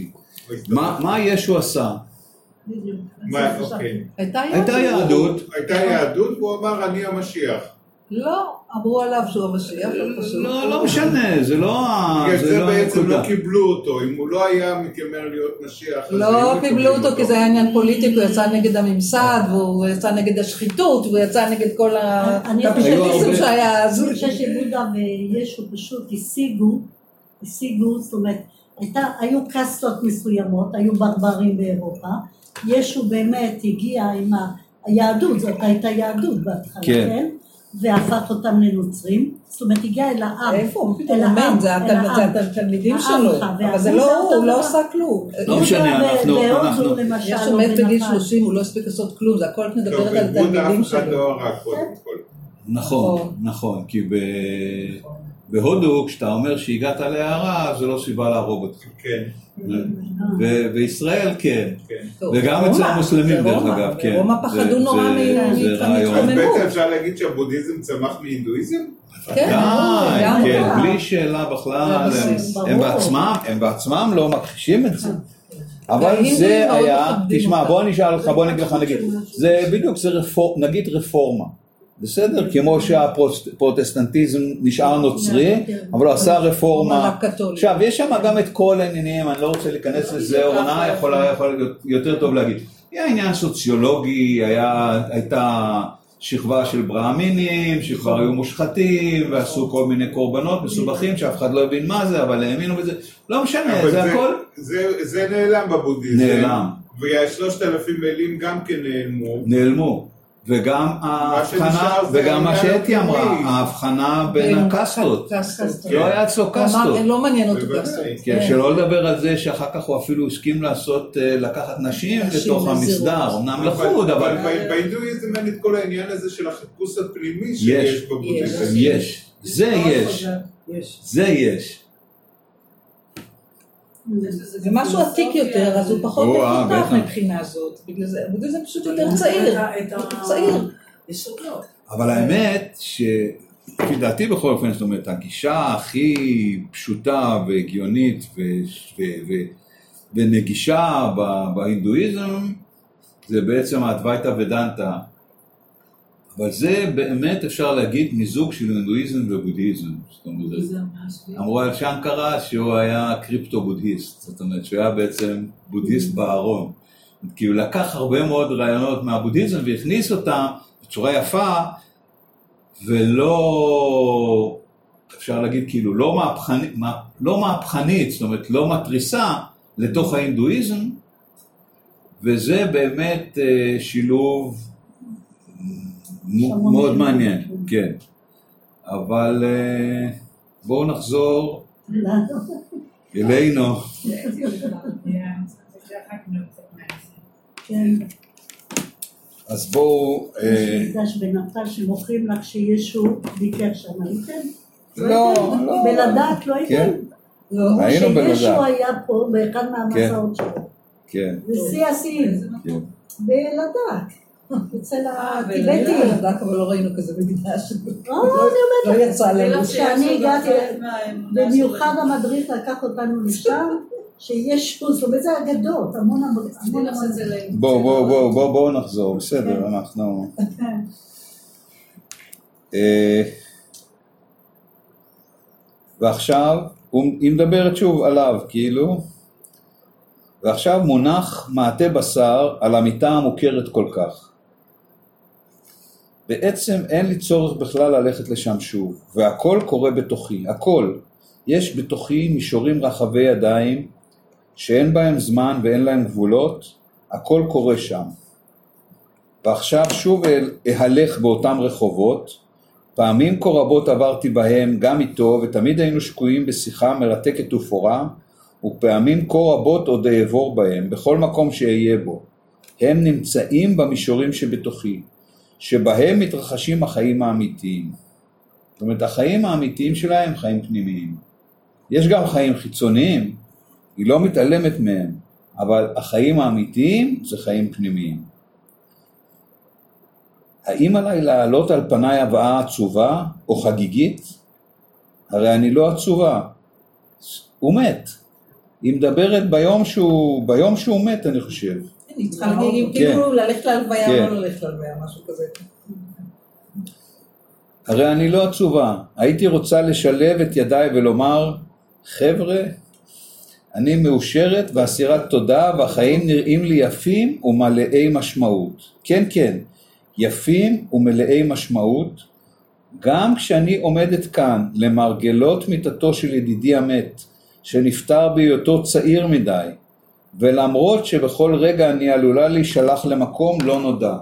מה מה ישו עשה? אוקיי. הייתה יהדות. הייתה יהדות והוא אמר אני המשיח. לא, אמרו עליו שהוא המשיח, לא. לא, לא משנה, זה לא זה לא בעצם הנקודה. לא קיבלו אותו, אם הוא לא היה מתיימר להיות משיח. לא קיבלו אותו כי זה היה עניין פוליטי, הוא יצא נגד הממסד, והוא יצא נגד השחיתות, והוא יצא נגד כל הקפיטליזם שהיה אז. אני חושבת שבודה וישו פשוט השיגו, השיגו, זאת אומרת, הייתה, היו קסטות מסוימות, היו ברברים באירופה, ישו באמת הגיע עם ה- היהדות, זאת הייתה יהדות בהתחלה, כן. כן? והפך אותם לנוצרים, זאת אומרת הגיע אל העם, איפה? אל העם, זה התלמידים העם שלו, אבל זה לא הוא, לא. עשה כלום. לא משנה, אנחנו- אנחנו- יש או שם מת בגיל בנפאל. 30, הוא לא הספיק לעשות כלום, זה הכל את טוב, מדברת על התלמידים שלו. לא כל. נכון, נכון, כי ב... בהודו כשאתה אומר שהגעת להערה זה לא סיבה להרוג אותך. כן, ו- בישראל כן, כן. וגם אצל המוסלמים זה דרך אגב, כן. רומא פחדו נורא זה- מ- זה מ- רעיון. אז התרוממות. בעצם אפשר להגיד שהבודהיזם צמח מהינדואיזם? כן, כן. בלי שאלה בכלל, הם-. בעצמם, הם בעצמם לא מכחישים את זה. אבל וההינדים זה היה, תשמע. בוא אני אשאל אותך, בוא אני אגיד לך נגיד, זה בדיוק, זה נגיד רפורמה, בסדר? כמו שהפרוטסטנטיזם נשאר נוצרי, אבל הוא עשה רפורמה. עכשיו, יש שם גם את כל העניינים, אני לא רוצה להיכנס לזה, אורנה יכולה יכולה להיות יותר טוב להגיד. היה עניין סוציולוגי, היה- הייתה שכבה של ברהמינים שכבר היו מושחתים ועשו כל מיני קורבנות מסובכים שאף אחד לא הבין מה זה, אבל האמינו בזה. לא משנה, זה הכל זה- זה נעלם בבודהיזם. נעלם. והשלושת אלפים מילים גם כן נעלמו. נעלמו. וגם ההבחנה, זה וגם מה שאתי אמרה. ההבחנה בין הקסטות. קסטות. לא היה אצלו קסטות. לא מעניין אותו. קסטות. כן, שלא לדבר על זה שאחר כך הוא אפילו הסכים לעשות, אה, לקחת נשים לתוך. המסדר, אמנם לחוד, אבל ב- בהינדואיזם אין את כל העניין הזה של החיפוש הפנימי יש. שיש בבודהיזם. יש, זה יש, יש. זה יש. זה משהו עתיק יותר, אז הוא פחות או-אה, מפותח. מבחינה זאת. בגלל זה, פשוט יותר צעיר. צעיר. אבל האמת שלפי דעתי בכל אופן, זאת אומרת, הגישה הכי פשוטה והגיונית ו- ו- ו- ונגישה ב- בהינדואיזם זה בעצם האדווייתא ודנטה. אבל זה באמת אפשר להגיד מיזוג של הינדואיזם ובודהיזם. זאת אומרת. אמרו על שנקרה שהוא היה קריפטו בודהיסט, זאת אומרת שהוא היה בעצם בודהיסט בארון. כי הוא לקח הרבה מאוד רעיונות מהבודהיזם והכניס אותם בצורה יפה ולא, אפשר להגיד כאילו לא, מהפכני, מה, לא מהפכנית, זאת אומרת לא מתריסה לתוך ההינדואיזם וזה באמת אה, שילוב מאוד מעניין, כן. אבל אה, בואו נחזור אלינו. כן, אז בואו... יש אה, מקדש בנפתל שמוכרים לך שישו ביקר שם, הייתם? לא, לא. בלדעת לא כן. הייתם? לא. היינו בלדעת. שישו היה פה באחד מהמסעות שלו. כן, בשיא השיאים, כן. בלדעת, אצל לא הטיבטים. יודעת, אבל לא ראינו כזה מקדש. אה, אני לא יצא לנו. כשאני הגעתי, במיוחד המדריך לקח אותנו לשם, שישו, זאת אומרת זה אגדות, המון המון. בואו, בואו, בואו, בואו, בואו נחזור, בסדר, אנחנו... אה, ועכשיו, היא מדברת שוב עליו, כאילו, ועכשיו מונח מעטה בשר על המיטה המוכרת כל כך. בעצם אין לי צורך בכלל ללכת לשם שוב, והכל קורה בתוכי, הכל. יש בתוכי מישורים רחבי ידיים, שאין בהם זמן ואין להם גבולות, הכל קורה שם. ועכשיו שוב אהלך באותם רחובות, פעמים כה רבות עברתי בהם גם איתו, ותמיד היינו שקועים בשיחה מרתקת ופורה, ופעמים כה רבות עוד אעבור בהם, בכל מקום שאהיה בו. הם נמצאים במישורים שבתוכי, שבהם מתרחשים החיים האמיתיים. זאת אומרת, החיים האמיתיים שלה הם חיים פנימיים. יש גם חיים חיצוניים, היא לא מתעלמת מהם, אבל החיים האמיתיים זה חיים פנימיים. האם עליי לעלות על פניי הבאה עצובה או חגיגית? הרי אני לא עצובה, הוא מת. היא מדברת ביום שהוא, ביום שהוא מת אני חושב. היא צריכה להגיד, כן. כאילו ללכת להלוויה כן. או לא ללכת להלוויה, משהו כזה. הרי אני לא עצובה, הייתי רוצה לשלב את ידיי ולומר, חבר'ה, אני מאושרת ואסירת תודה והחיים נראים לי יפים ומלאי משמעות. כן, כן, יפים ומלאי משמעות, גם כשאני עומדת כאן למרגלות מיטתו של ידידי המת, שנפטר בהיותו צעיר מדי, ולמרות שבכל רגע אני עלולה להישלח למקום לא נודע.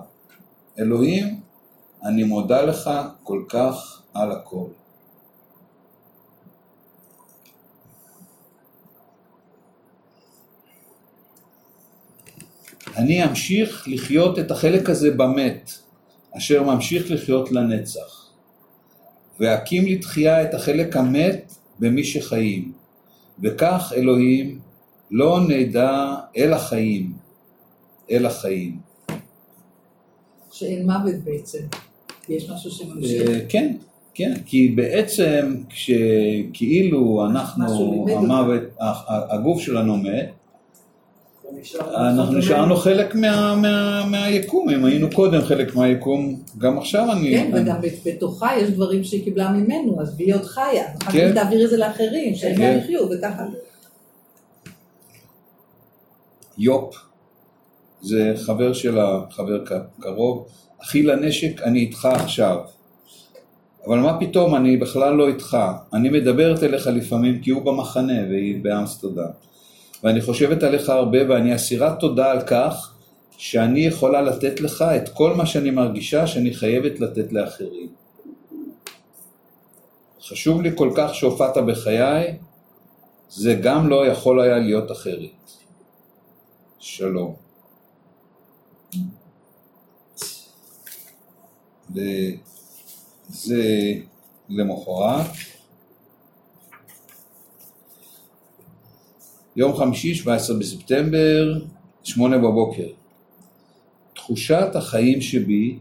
אלוהים, אני מודה לך כל כך על הכל. אני אמשיך לחיות את החלק הזה במת, אשר ממשיך לחיות לנצח. והקים לתחייה את החלק המת במי שחיים. וכך, אלוהים, לא נדע אל החיים, אל החיים. שאין מוות בעצם. יש משהו שממשיך. אה, כן, כן, כי בעצם כשכאילו אנחנו, המוות, הגוף שלנו מת, אנחנו נשארנו חלק מה- מה- מהיקום, אם היינו קודם חלק מהיקום, גם עכשיו אני... כן, אני- וגם בתוכה יש דברים שהיא קיבלה ממנו, אז והיא עוד חיה. אחר כן. כך תעביר את זה לאחרים, שהם כן. גם יחיו, וככה. יופ, זה חבר שלה, חבר ק- קרוב, אחי לנשק, אני איתך עכשיו. אבל מה פתאום, אני בכלל לא איתך. אני מדברת אליך לפעמים כי הוא במחנה והיא באמסטרדם. ואני חושבת עליך הרבה ואני אסירת תודה על כך שאני יכולה לתת לך את כל מה שאני מרגישה שאני חייבת לתת לאחרים. חשוב לי כל כך שהופעת בחיי, זה גם לא יכול היה להיות אחרת. שלום. וזה למחרת. יום חמישי, 17 בספטמבר, שמונה בבוקר. תחושת החיים שבי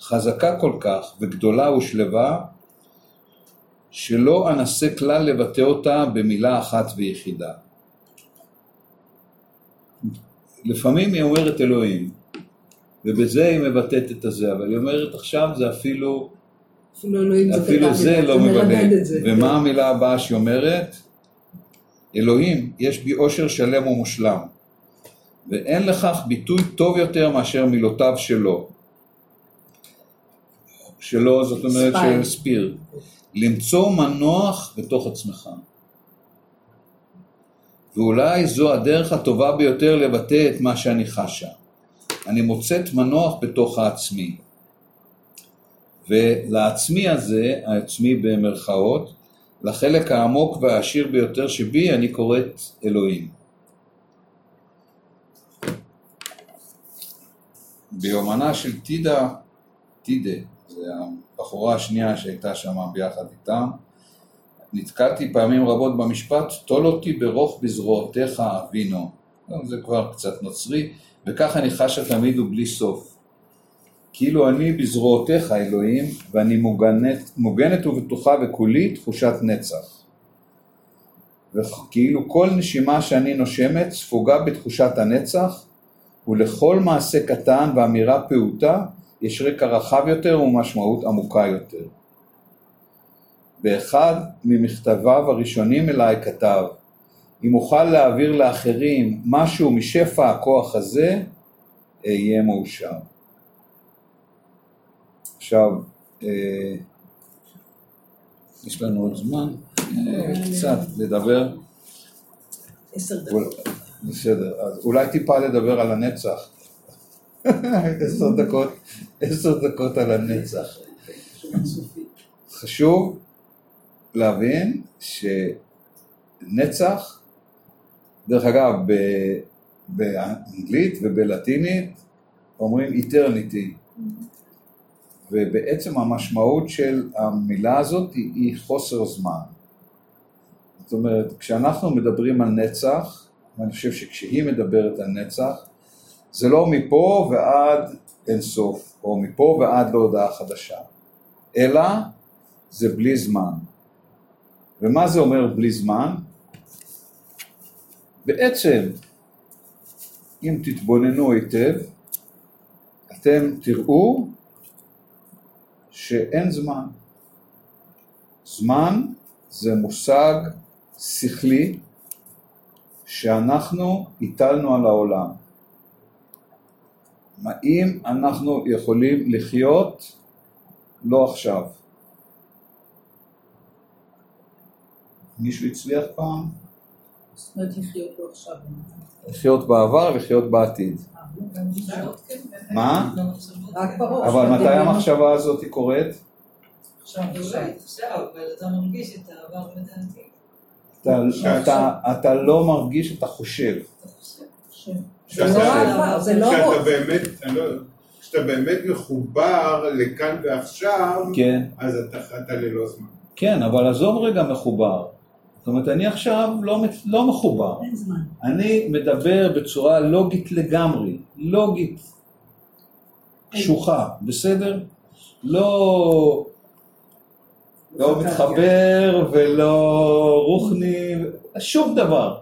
חזקה כל כך וגדולה ושלווה, שלא אנסה כלל לבטא אותה במילה אחת ויחידה. לפעמים היא אומרת אלוהים, ובזה היא מבטאת את הזה, אבל היא אומרת עכשיו זה אפילו, אפילו אלוהים זה אפילו קטן, זה לא מבטא. זה. ומה המילה הבאה שהיא אומרת? אלוהים, יש בי אושר שלם ומושלם, ואין לכך ביטוי טוב יותר מאשר מילותיו שלו. שלו זאת אומרת. של ספיר. למצוא מנוח בתוך עצמך. ואולי זו הדרך הטובה ביותר לבטא את מה שאני חשה. אני מוצאת מנוח בתוך העצמי. ולעצמי הזה, העצמי במרכאות, לחלק העמוק והעשיר ביותר שבי, אני קוראת אלוהים. ביומנה של טידה, טידה, זה הבחורה השנייה שהייתה שם ביחד איתם, נתקלתי פעמים רבות במשפט, טול אותי ברוך בזרועותיך אבינו. זה כבר קצת נוצרי, וכך אני חשה תמיד ובלי סוף. כאילו אני בזרועותיך אלוהים, ואני מוגנת, מוגנת ובטוחה וכולי תחושת נצח. וכאילו כל נשימה שאני נושמת ספוגה בתחושת הנצח, ולכל מעשה קטן ואמירה פעוטה יש רקע רחב יותר ומשמעות עמוקה יותר. באחד ממכתביו הראשונים אליי כתב, אם אוכל להעביר לאחרים משהו משפע הכוח הזה, אהיה מאושר. עכשיו, אה, יש לנו עוד זמן אה, קצת לדבר. עשר דקות. בסדר, אז אולי טיפה לדבר על הנצח. עשר דקות, עשר דקות על הנצח. חשוב להבין שנצח, דרך אגב, ב- באנגלית ובלטינית אומרים איטרניטי, ובעצם המשמעות של המילה הזאת היא, היא חוסר זמן. זאת אומרת, כשאנחנו מדברים על נצח, ואני חושב שכשהיא מדברת על נצח, זה לא מפה ועד אינסוף, או מפה ועד להודעה חדשה, אלא זה בלי זמן. ומה זה אומר בלי זמן? בעצם, אם תתבוננו היטב, אתם תראו שאין זמן. זמן זה מושג שכלי שאנחנו הטלנו על העולם. האם אנחנו יכולים לחיות לא עכשיו? מישהו הצליח פעם? זאת אומרת לחיות לו עכשיו. לחיות בעבר, לחיות בעתיד. לחיות, כן, מה? בראש. אבל מתי. המחשבה הזאת קורית? עכשיו, אבל אתה מרגיש את העבר ואת העתיד. אתה- לא מרגיש, אתה חושב. לא לא לא- כשאתה באמת מחובר לכאן ועכשיו, כן. אז אתה אתה ללא זמן. כן, אבל עזוב רגע מחובר. זאת אומרת, אני עכשיו לא, לא מחובר. אין זמן. אני מדבר בצורה לוגית לגמרי, לוגית, קשוחה, בסדר? לא, לא מתחבר ולא רוחני, שום דבר.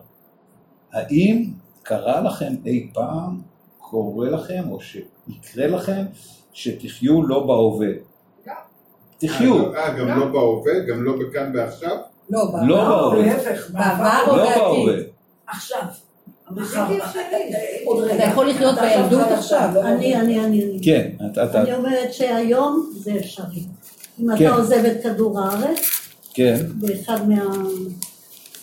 האם קרה לכם אי פעם, קורה לכם, או שיקרה לכם, שתחיו לא בהווה? תחיו, אה, גם לא בהווה, גם לא בכאן ועכשיו? לא, לא בעבר. בהווה, להפך, בעבר או לא בעתיד? עכשיו. אפשרי. עוד רגע. אתה יכול לחיות בילדות עכשיו. לא אני, אני, אני, אני. כן, אתה, אתה, אני אומרת שהיום זה אפשרי. אם כן. אתה עוזב את כדור הארץ, כן, באחד מה...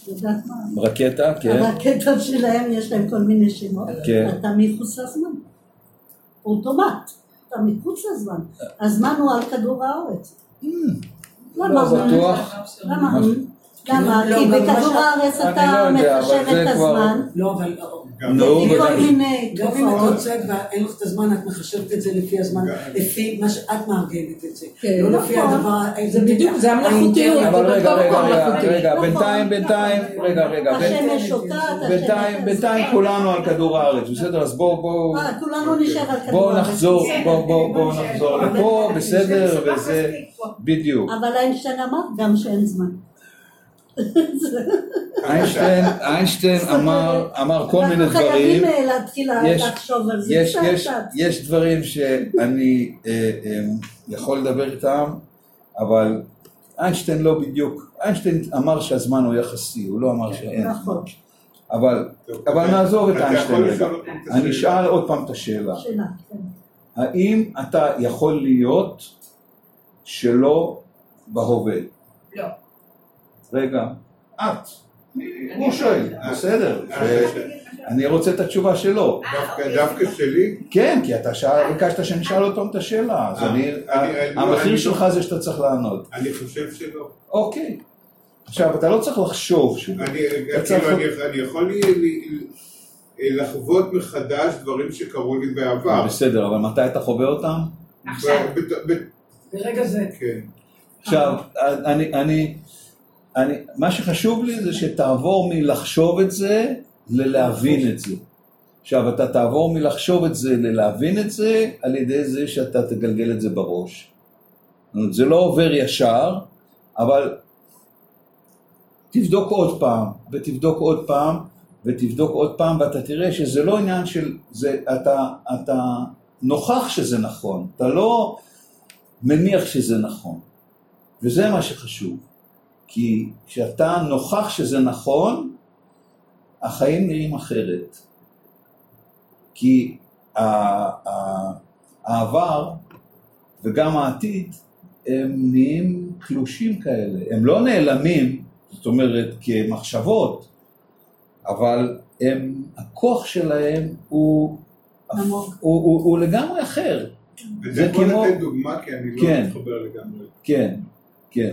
יודעת מה? רקטה, כן, הרקטות שלהם יש להם כל מיני שמות. כן. אתה מחוץ לזמן. אוטומט. אתה מחוץ לזמן. הזמן הוא על כדור הארץ. לא למה? בטוח. למה? מה- למה? לא, כי בכדור הארץ אתה לא מחשב את הזמן. לא, אבל גם נו, לפי כל. מיני גם אם את תופעות. יוצאת ואין לך את הזמן, את מחשבת את זה לפי הזמן, גם. לפי מה שאת מארגנת את זה. כן, לא לפי נכון. הדבר... זה בדיוק, זה המלאכותיות. אבל רגע, רגע, נכון, רגע, נכון. רגע, נכון. בינתיים, בינתיים, רגע, רגע, בין- השמש שוקעת, בינתיים, השמש... בינתיים כולנו על כדור הארץ, בסדר? אז בואו, בואו, אה, כולנו נשאר על כדור בואו הארץ. נחזור, כן, בואו, בואו, בואו נחזור לפה, בסדר, וזה. בדיוק. אבל איינשטיין אמר גם שאין זמן. איינשטיין, איינשטיין אמר, אמר כל מיני אנחנו דברים, חייבים אה, להתחיל יש- לחשוב על זה. יש, יש. יש דברים שאני אה, אה, יכול לדבר איתם, אבל איינשטיין לא בדיוק, איינשטיין אמר שהזמן הוא יחסי, הוא לא אמר שאין. נכון. אבל, אבל נעזוב את איינשטיין רגע. אני? אשאל עוד פעם את השאלה. שאלה, כן. האם אתה יכול להיות שלא בהווה? לא. רגע, את. הוא שואל, בסדר. אה, אני רוצה את התשובה שלו. דווקא- דווקא שלי? כן, כי אתה ביקשת שנשאל אותם את השאלה, אז אה, אני, אני- אני- המחיר שלך זה שאתה צריך לענות. אני חושב שלא. אוקיי. עכשיו, אתה לא צריך לחשוב. אני, צריך- כאילו, אני, אני יכול לחוות מחדש דברים שקרו לי בעבר. בסדר, אבל מתי אתה חווה אותם? עכשיו. ב- ב- ברגע זה. כן. עכשיו, אני, אני, מה שחשוב לי זה שתעבור מלחשוב את זה ללהבין את זה. עכשיו, אתה תעבור מלחשוב את זה ללהבין את זה על ידי זה שאתה תגלגל את זה בראש. זה לא עובר ישר, אבל תבדוק עוד פעם, ותבדוק עוד פעם, ותבדוק עוד פעם, ואתה תראה שזה לא עניין של, זה, אתה, אתה נוכח שזה נכון, אתה לא מניח שזה נכון. וזה מה שחשוב. כי כשאתה נוכח שזה נכון, החיים נראים אחרת. כי העבר וגם העתיד הם נהיים תלושים כאלה. הם לא נעלמים, זאת אומרת, כמחשבות, אבל הם, הכוח שלהם הוא, עמוק. הוא, הוא, הוא לגמרי אחר. וזה זה יכול כמו- לתת דוגמה, כי אני לא כן. מתחבר לגמרי. כן, כן.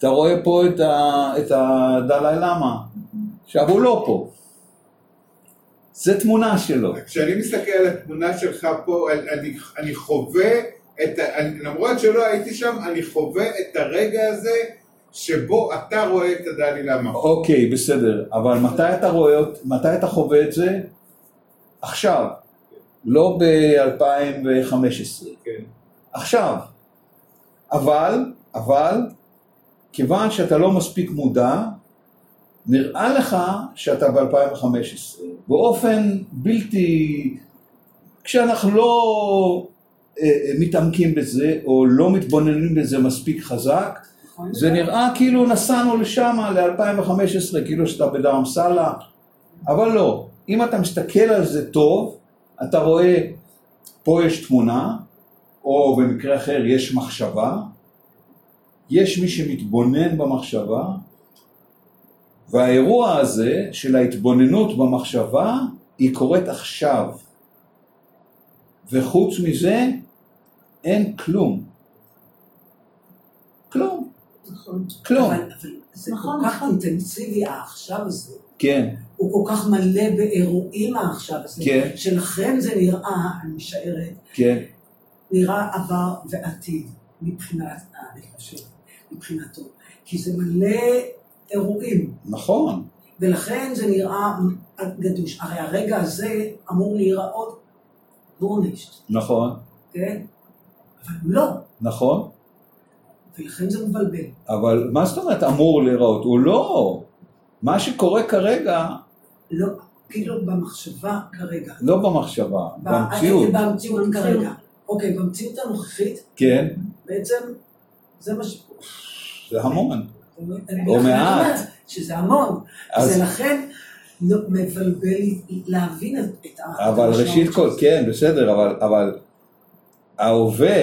אתה רואה פה את, ה, את הדלאי למה, עכשיו הוא לא פה. זה תמונה שלו. כשאני מסתכל על התמונה שלך פה, אני, אני חווה את. אני, למרות שלא הייתי שם, אני חווה את הרגע הזה שבו אתה רואה את הדלי למה. אוקיי, בסדר, אבל מתי אתה רואה, מתי אתה חווה את זה? עכשיו, לא ב-2015, כן. עכשיו. אבל, אבל, כיוון שאתה לא מספיק מודע, נראה לך שאתה ב-2015, באופן בלתי, כשאנחנו לא אה, אה, מתעמקים בזה, או לא מתבוננים בזה מספיק חזק, נכון? זה נראה כאילו נסענו לשם ל-2015, כאילו שאתה בדרמסלה, אבל לא. אם אתה מסתכל על זה טוב, אתה רואה, פה יש תמונה, או במקרה אחר יש מחשבה, יש מי שמתבונן במחשבה, והאירוע הזה של ההתבוננות במחשבה, היא קורית עכשיו. וחוץ מזה, אין כלום. כלום. נכון. כלום. אבל אבל זה נכון, כל כך נכון. אינטנסיבי העכשיו הזה, כן, הוא כל כך מלא באירועים העכשיו הזה, כן. שלכן זה נראה, אני משערת, כן. נראה עבר ועתיד מבחינת, אני חושבת, מבחינתו. כי זה מלא אירועים, נכון. ולכן זה נראה גדוש. הרי הרגע הזה אמור להיראות גורנישט, נכון. כן? אבל לא, נכון. ולכן זה מבלבל. אבל מה זאת אומרת אמור להיראות? הוא לא. מה שקורה כרגע, לא, כאילו במחשבה כרגע. לא במחשבה, במציאות. במציאות כרגע. אוקיי, במציאות הנוכחית, כן, בעצם זה מה שקורה. זה המון. או לכן מעט. שזה המון. אז- זה לכן לא- מבלבל להבין את ה... אבל ראשית כל. כן, בסדר, אבל ההווה,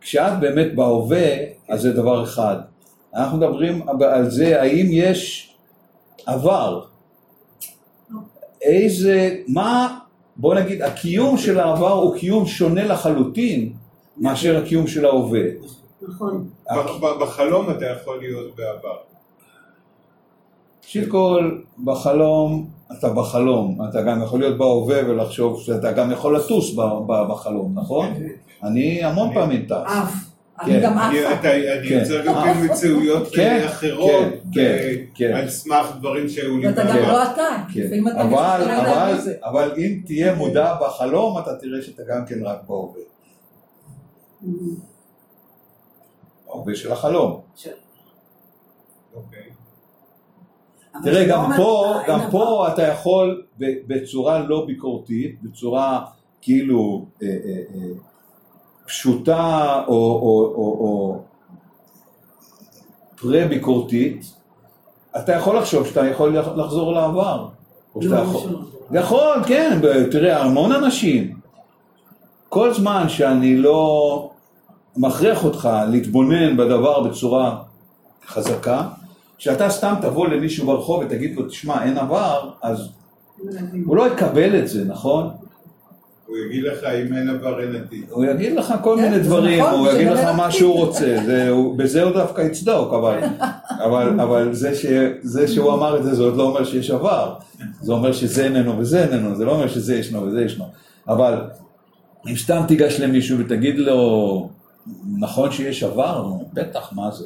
כשאת באמת בהווה, אז זה דבר אחד. אנחנו מדברים על זה, האם יש עבר. איזה, מה, בוא נגיד, הקיום של העבר הוא קיום שונה לחלוטין מאשר הקיום של ההווה. נכון. בחלום אתה יכול להיות בעבר. ראשית כל, בחלום, אתה בחלום, אתה גם יכול להיות בהווה ולחשוב שאתה גם יכול לטוס בחלום, נכון? אני המון פעמים טס. אף. כן. אני גם אני עפה. אתה- אני כן. יוצר גם. כן מציאויות כן, אחרות, כן, כן, אה, כן. על סמך דברים שהיו לי ואתה גם. לא אתה. כן. גם. אבל אם תהיה מודע בחלום, אתה תראה שאתה גם כן רק בהווה. בהווה של החלום. אוקיי. תראה, לא גם פה, גם. פה אתה יכול בצורה לא ביקורתית, בצורה כאילו אה, אה, אה, פשוטה או, פרה-ביקורתית, אתה יכול לחשוב שאתה יכול לח- לחזור לעבר. שאתה לא, יכול... יכול, כן, תראה, המון אנשים. כל זמן שאני לא מכריח אותך להתבונן בדבר בצורה חזקה, כשאתה סתם תבוא למישהו ברחוב ותגיד לו, תשמע, אין עבר, אז הוא לא יקבל את זה, נכון? הוא יגיד לך אם אין עבר אין עתיד. הוא יגיד לך כל כן, מיני דברים, נכון, הוא יגיד לך מה שהוא רוצה, בזה הוא דווקא יצדוק, אבל, אבל, אבל זה, ש, זה שהוא אמר את זה, זה עוד לא אומר שיש עבר, זה אומר שזה איננו וזה איננו, זה לא אומר שזה ישנו וזה ישנו, אבל אם סתם תיגש למישהו ותגיד לו, נכון שיש עבר? בטח, מה זה?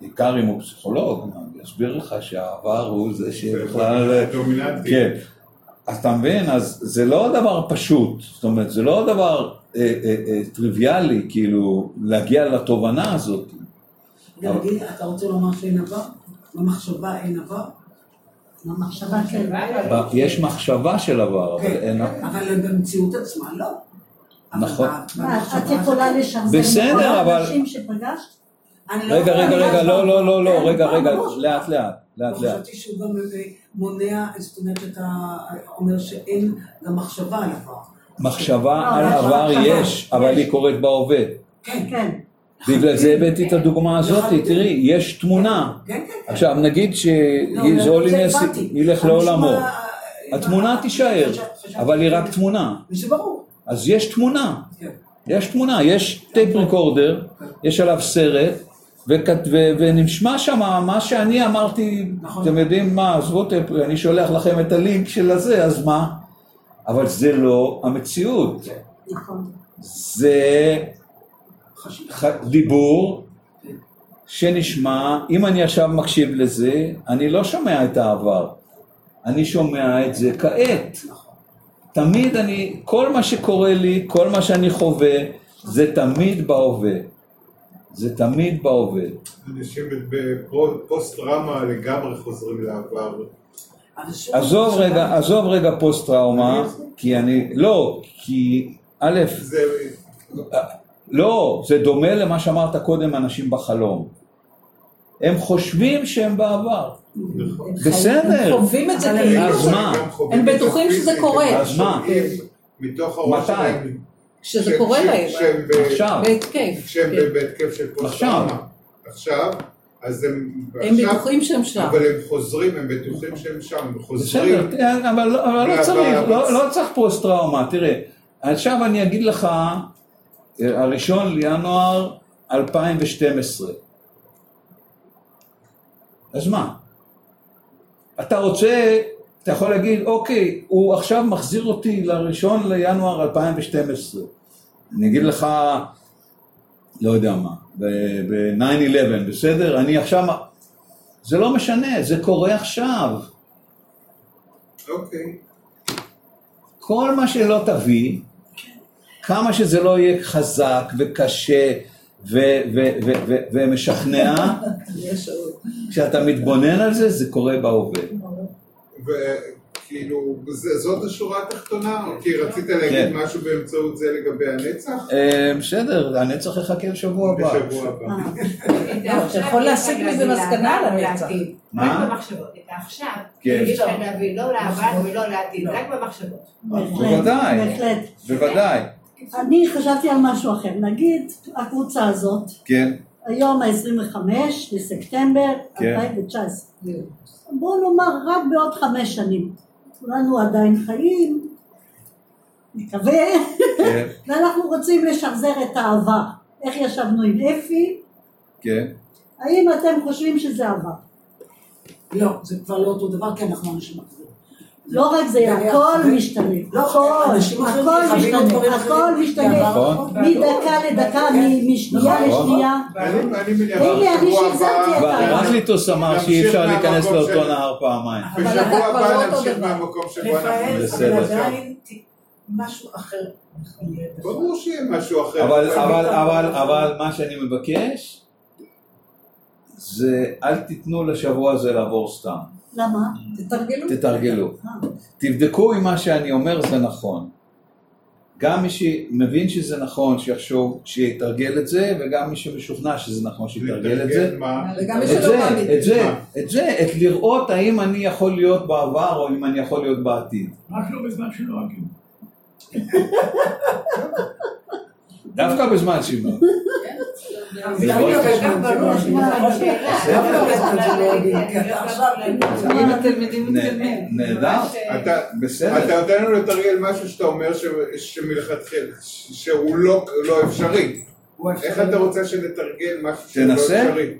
בעיקר אם הוא פסיכולוג, מה, הוא יסביר לך שהעבר הוא זה שבכלל... דומיננטי. כן. אז אתה מבין? אז זה לא דבר פשוט, זאת אומרת, זה לא דבר אה, אה, אה, טריוויאלי, כאילו, להגיע לתובנה הזאת. להגיד, אתה רוצה לומר שאין עבר? במחשבה אין עבר? במחשבה כן. ב- יש מחשבה של עבר, אבל כן, אין... אבל במציאות עצמה לא. נכון. את יכולה זה- לשחזר בסדר, אבל- לא רגע, רגע, רגע, לא, לא, לא, לא, כן, רגע, רגע. לאט, לאט, לאט, לאט. חשבתי שהוא גם אה, מונע, זאת אומרת, אתה אומר שאין גם מחשבה על עבר. מחשבה לא, על עבר. יש, אבל היא קורית בהווה. כן, כן. בגלל זה הבאתי את הדוגמה הזאת. תראי, יש תמונה. כן, כן. כן. עכשיו, נגיד לא, זה הולינס באתי. ילך לעולמו. אה, התמונה אה, תישאר, אבל היא רק תמונה. וזה ברור. אז יש תמונה. כן. יש תמונה, יש טייפ ריקורדר, יש עליו סרט, וכת- ו- ונשמע שם מה שאני אמרתי, נכון. אתם יודעים מה, עזבו טייפ, אני שולח לכם את הלינק של הזה, אז מה? אבל זה לא המציאות, נכון. זה. ח- דיבור שנשמע, אם אני עכשיו מקשיב לזה, אני לא שומע את העבר, אני שומע את זה כעת. תמיד אני, כל מה שקורה לי, כל מה שאני חווה, זה תמיד בהווה. זה תמיד בהווה. אנשים בפוסט טראומה לגמרי חוזרים לעבר. עזוב רגע, עזוב רגע פוסט טראומה, כי אני, לא, כי א', זה לא, זה דומה למה שאמרת קודם, אנשים בחלום. הם חושבים שהם בעבר. נכון. בסדר. הם חווים את זה כאילו. אז מה? הם בטוחים שזה קורה. הם אז מה? מתוך הראש מתי? שלהם. שזה כשהם- קורה להם. עכשיו. בהתקף. כשהם כן. בהתקף של פוסט עכשיו. אז הם... הם בטוחים שהם שם. אבל הם חוזרים, הם בטוחים שהם שם, הם חוזרים. בסדר, אבל, לא- אבל לא ב- צריך, לא, לא צריך פוסט טראומה, תראה, עכשיו אני אגיד לך, אה, הראשון לינואר 2012. אז מה? אתה רוצה, אתה יכול להגיד, אוקיי, הוא עכשיו מחזיר אותי לראשון לינואר 2012. אני אגיד לך, לא יודע מה, ב-9-11, בסדר? אני עכשיו... זה לא משנה, זה קורה עכשיו. אוקיי. כל מה שלא תביא, כמה שזה לא יהיה חזק וקשה ומשכנע, יש. כשאתה מתבונן על זה, זה קורה בהווה. וכאילו, זה- זאת השורה התחתונה? כי רצית להגיד כן. משהו באמצעות זה לגבי הנצח? אה, בסדר, הנצח יחכה לשבוע הבא. בשבוע הבא. לא, אתה יכול להסיק מזה מסקנה על הנצח. מה? רק במחשבות. את העכשיו, כן. אי אפשר להביא לא לעבר ולא לעתיד, רק במחשבות. בוודאי. בהחלט. בוודאי, אני חשבתי על משהו אחר. נגיד, הקבוצה הזאת, כן, היום ה-25 לספטמבר כן. 2019. בואו נאמר רק בעוד חמש שנים. כולנו עדיין חיים, נקווה, כן, ואנחנו רוצים לשחזר את העבר. איך ישבנו עם אפי? כן. האם אתם חושבים שזה עבר? לא, זה כבר לא אותו דבר, כי אנחנו אנשים אחרים. לא רק זה, הכל משתנה. לא, הכל, הכל משתנה. הכל משתנה. נכון. מדקה לדקה, מ- משנייה נכון. לשנייה. אני אני מניח הנה, אני שחזרתי את ה- הרקליטוס אמר שאי אפשר להיכנס לאותו נהר פעמיים. בשבוע הבא לא נמשיך. מהמקום שבו אנחנו בסדר. משהו אחר. ברור שיהיה משהו אחר. אבל, אבל, אבל, אבל מה שאני מבקש זה אל תיתנו לשבוע הזה לעבור סתם. למה? תתרגלו. תתרגלו. תבדקו אם מה שאני אומר זה נכון. גם מי שמבין שזה נכון, שיחשוב, שיתרגל את זה, וגם מי שמשוכנע שזה נכון, שיתרגל את זה. וגם מי את שלא זה, מאמין. את זה, את זה, את לראות האם אני יכול להיות בעבר או אם אני יכול להיות בעתיד. רק לא בזמן שנוהגים. דווקא בזמן לא לא לא לא לא לא מתקדמים. נהדר, אה, אתה יודע לנו לתרגל משהו שאתה אומר ש- שמלכתחילה, שהוא לא לא אפשרי. איך אתה רוצה שנתרגל משהו שהוא לא תנסה. אפשרי?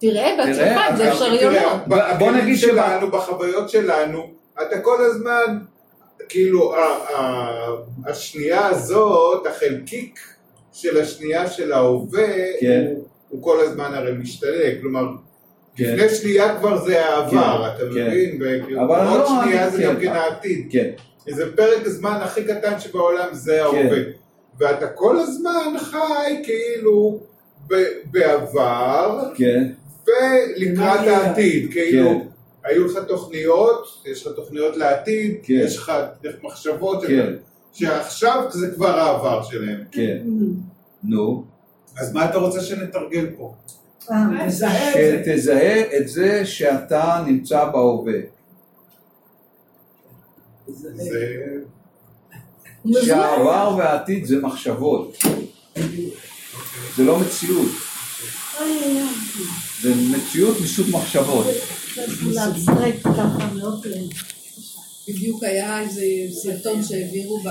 תראה בעצמך זה אפשרי או לא. בוא נגיד שלנו, בחוויות שלנו, אתה כל הזמן, כאילו, ה- ה- השנייה הזאת, החלקיק של השנייה של ההווה, כן. הוא- הוא כל הזמן הרי משתנה, כלומר, כן. לפני שנייה כבר זה העבר, כן, אתה כן. מבין? אבל עוד לא, שנייה זה כן. גם כן העתיד. כן, איזה פרק הזמן הכי קטן שבעולם זה ההווה. ואתה כל הזמן חי כאילו בעבר כן, ולקראת יהיה? העתיד, כאילו כן. היו לך תוכניות, יש לך תוכניות לעתיד, כן. יש לך מחשבות, כן, שעכשיו זה כבר העבר שלהם. כן. נו, אז מה אתה רוצה שנתרגל פה? אה. שתזהה את זה שאתה נמצא בהווה. זה... שהעבר והעתיד זה מחשבות. זה לא מציאות. זה מציאות מסוג מחשבות. אה, בדיוק היה איזה סרטון שהעבירו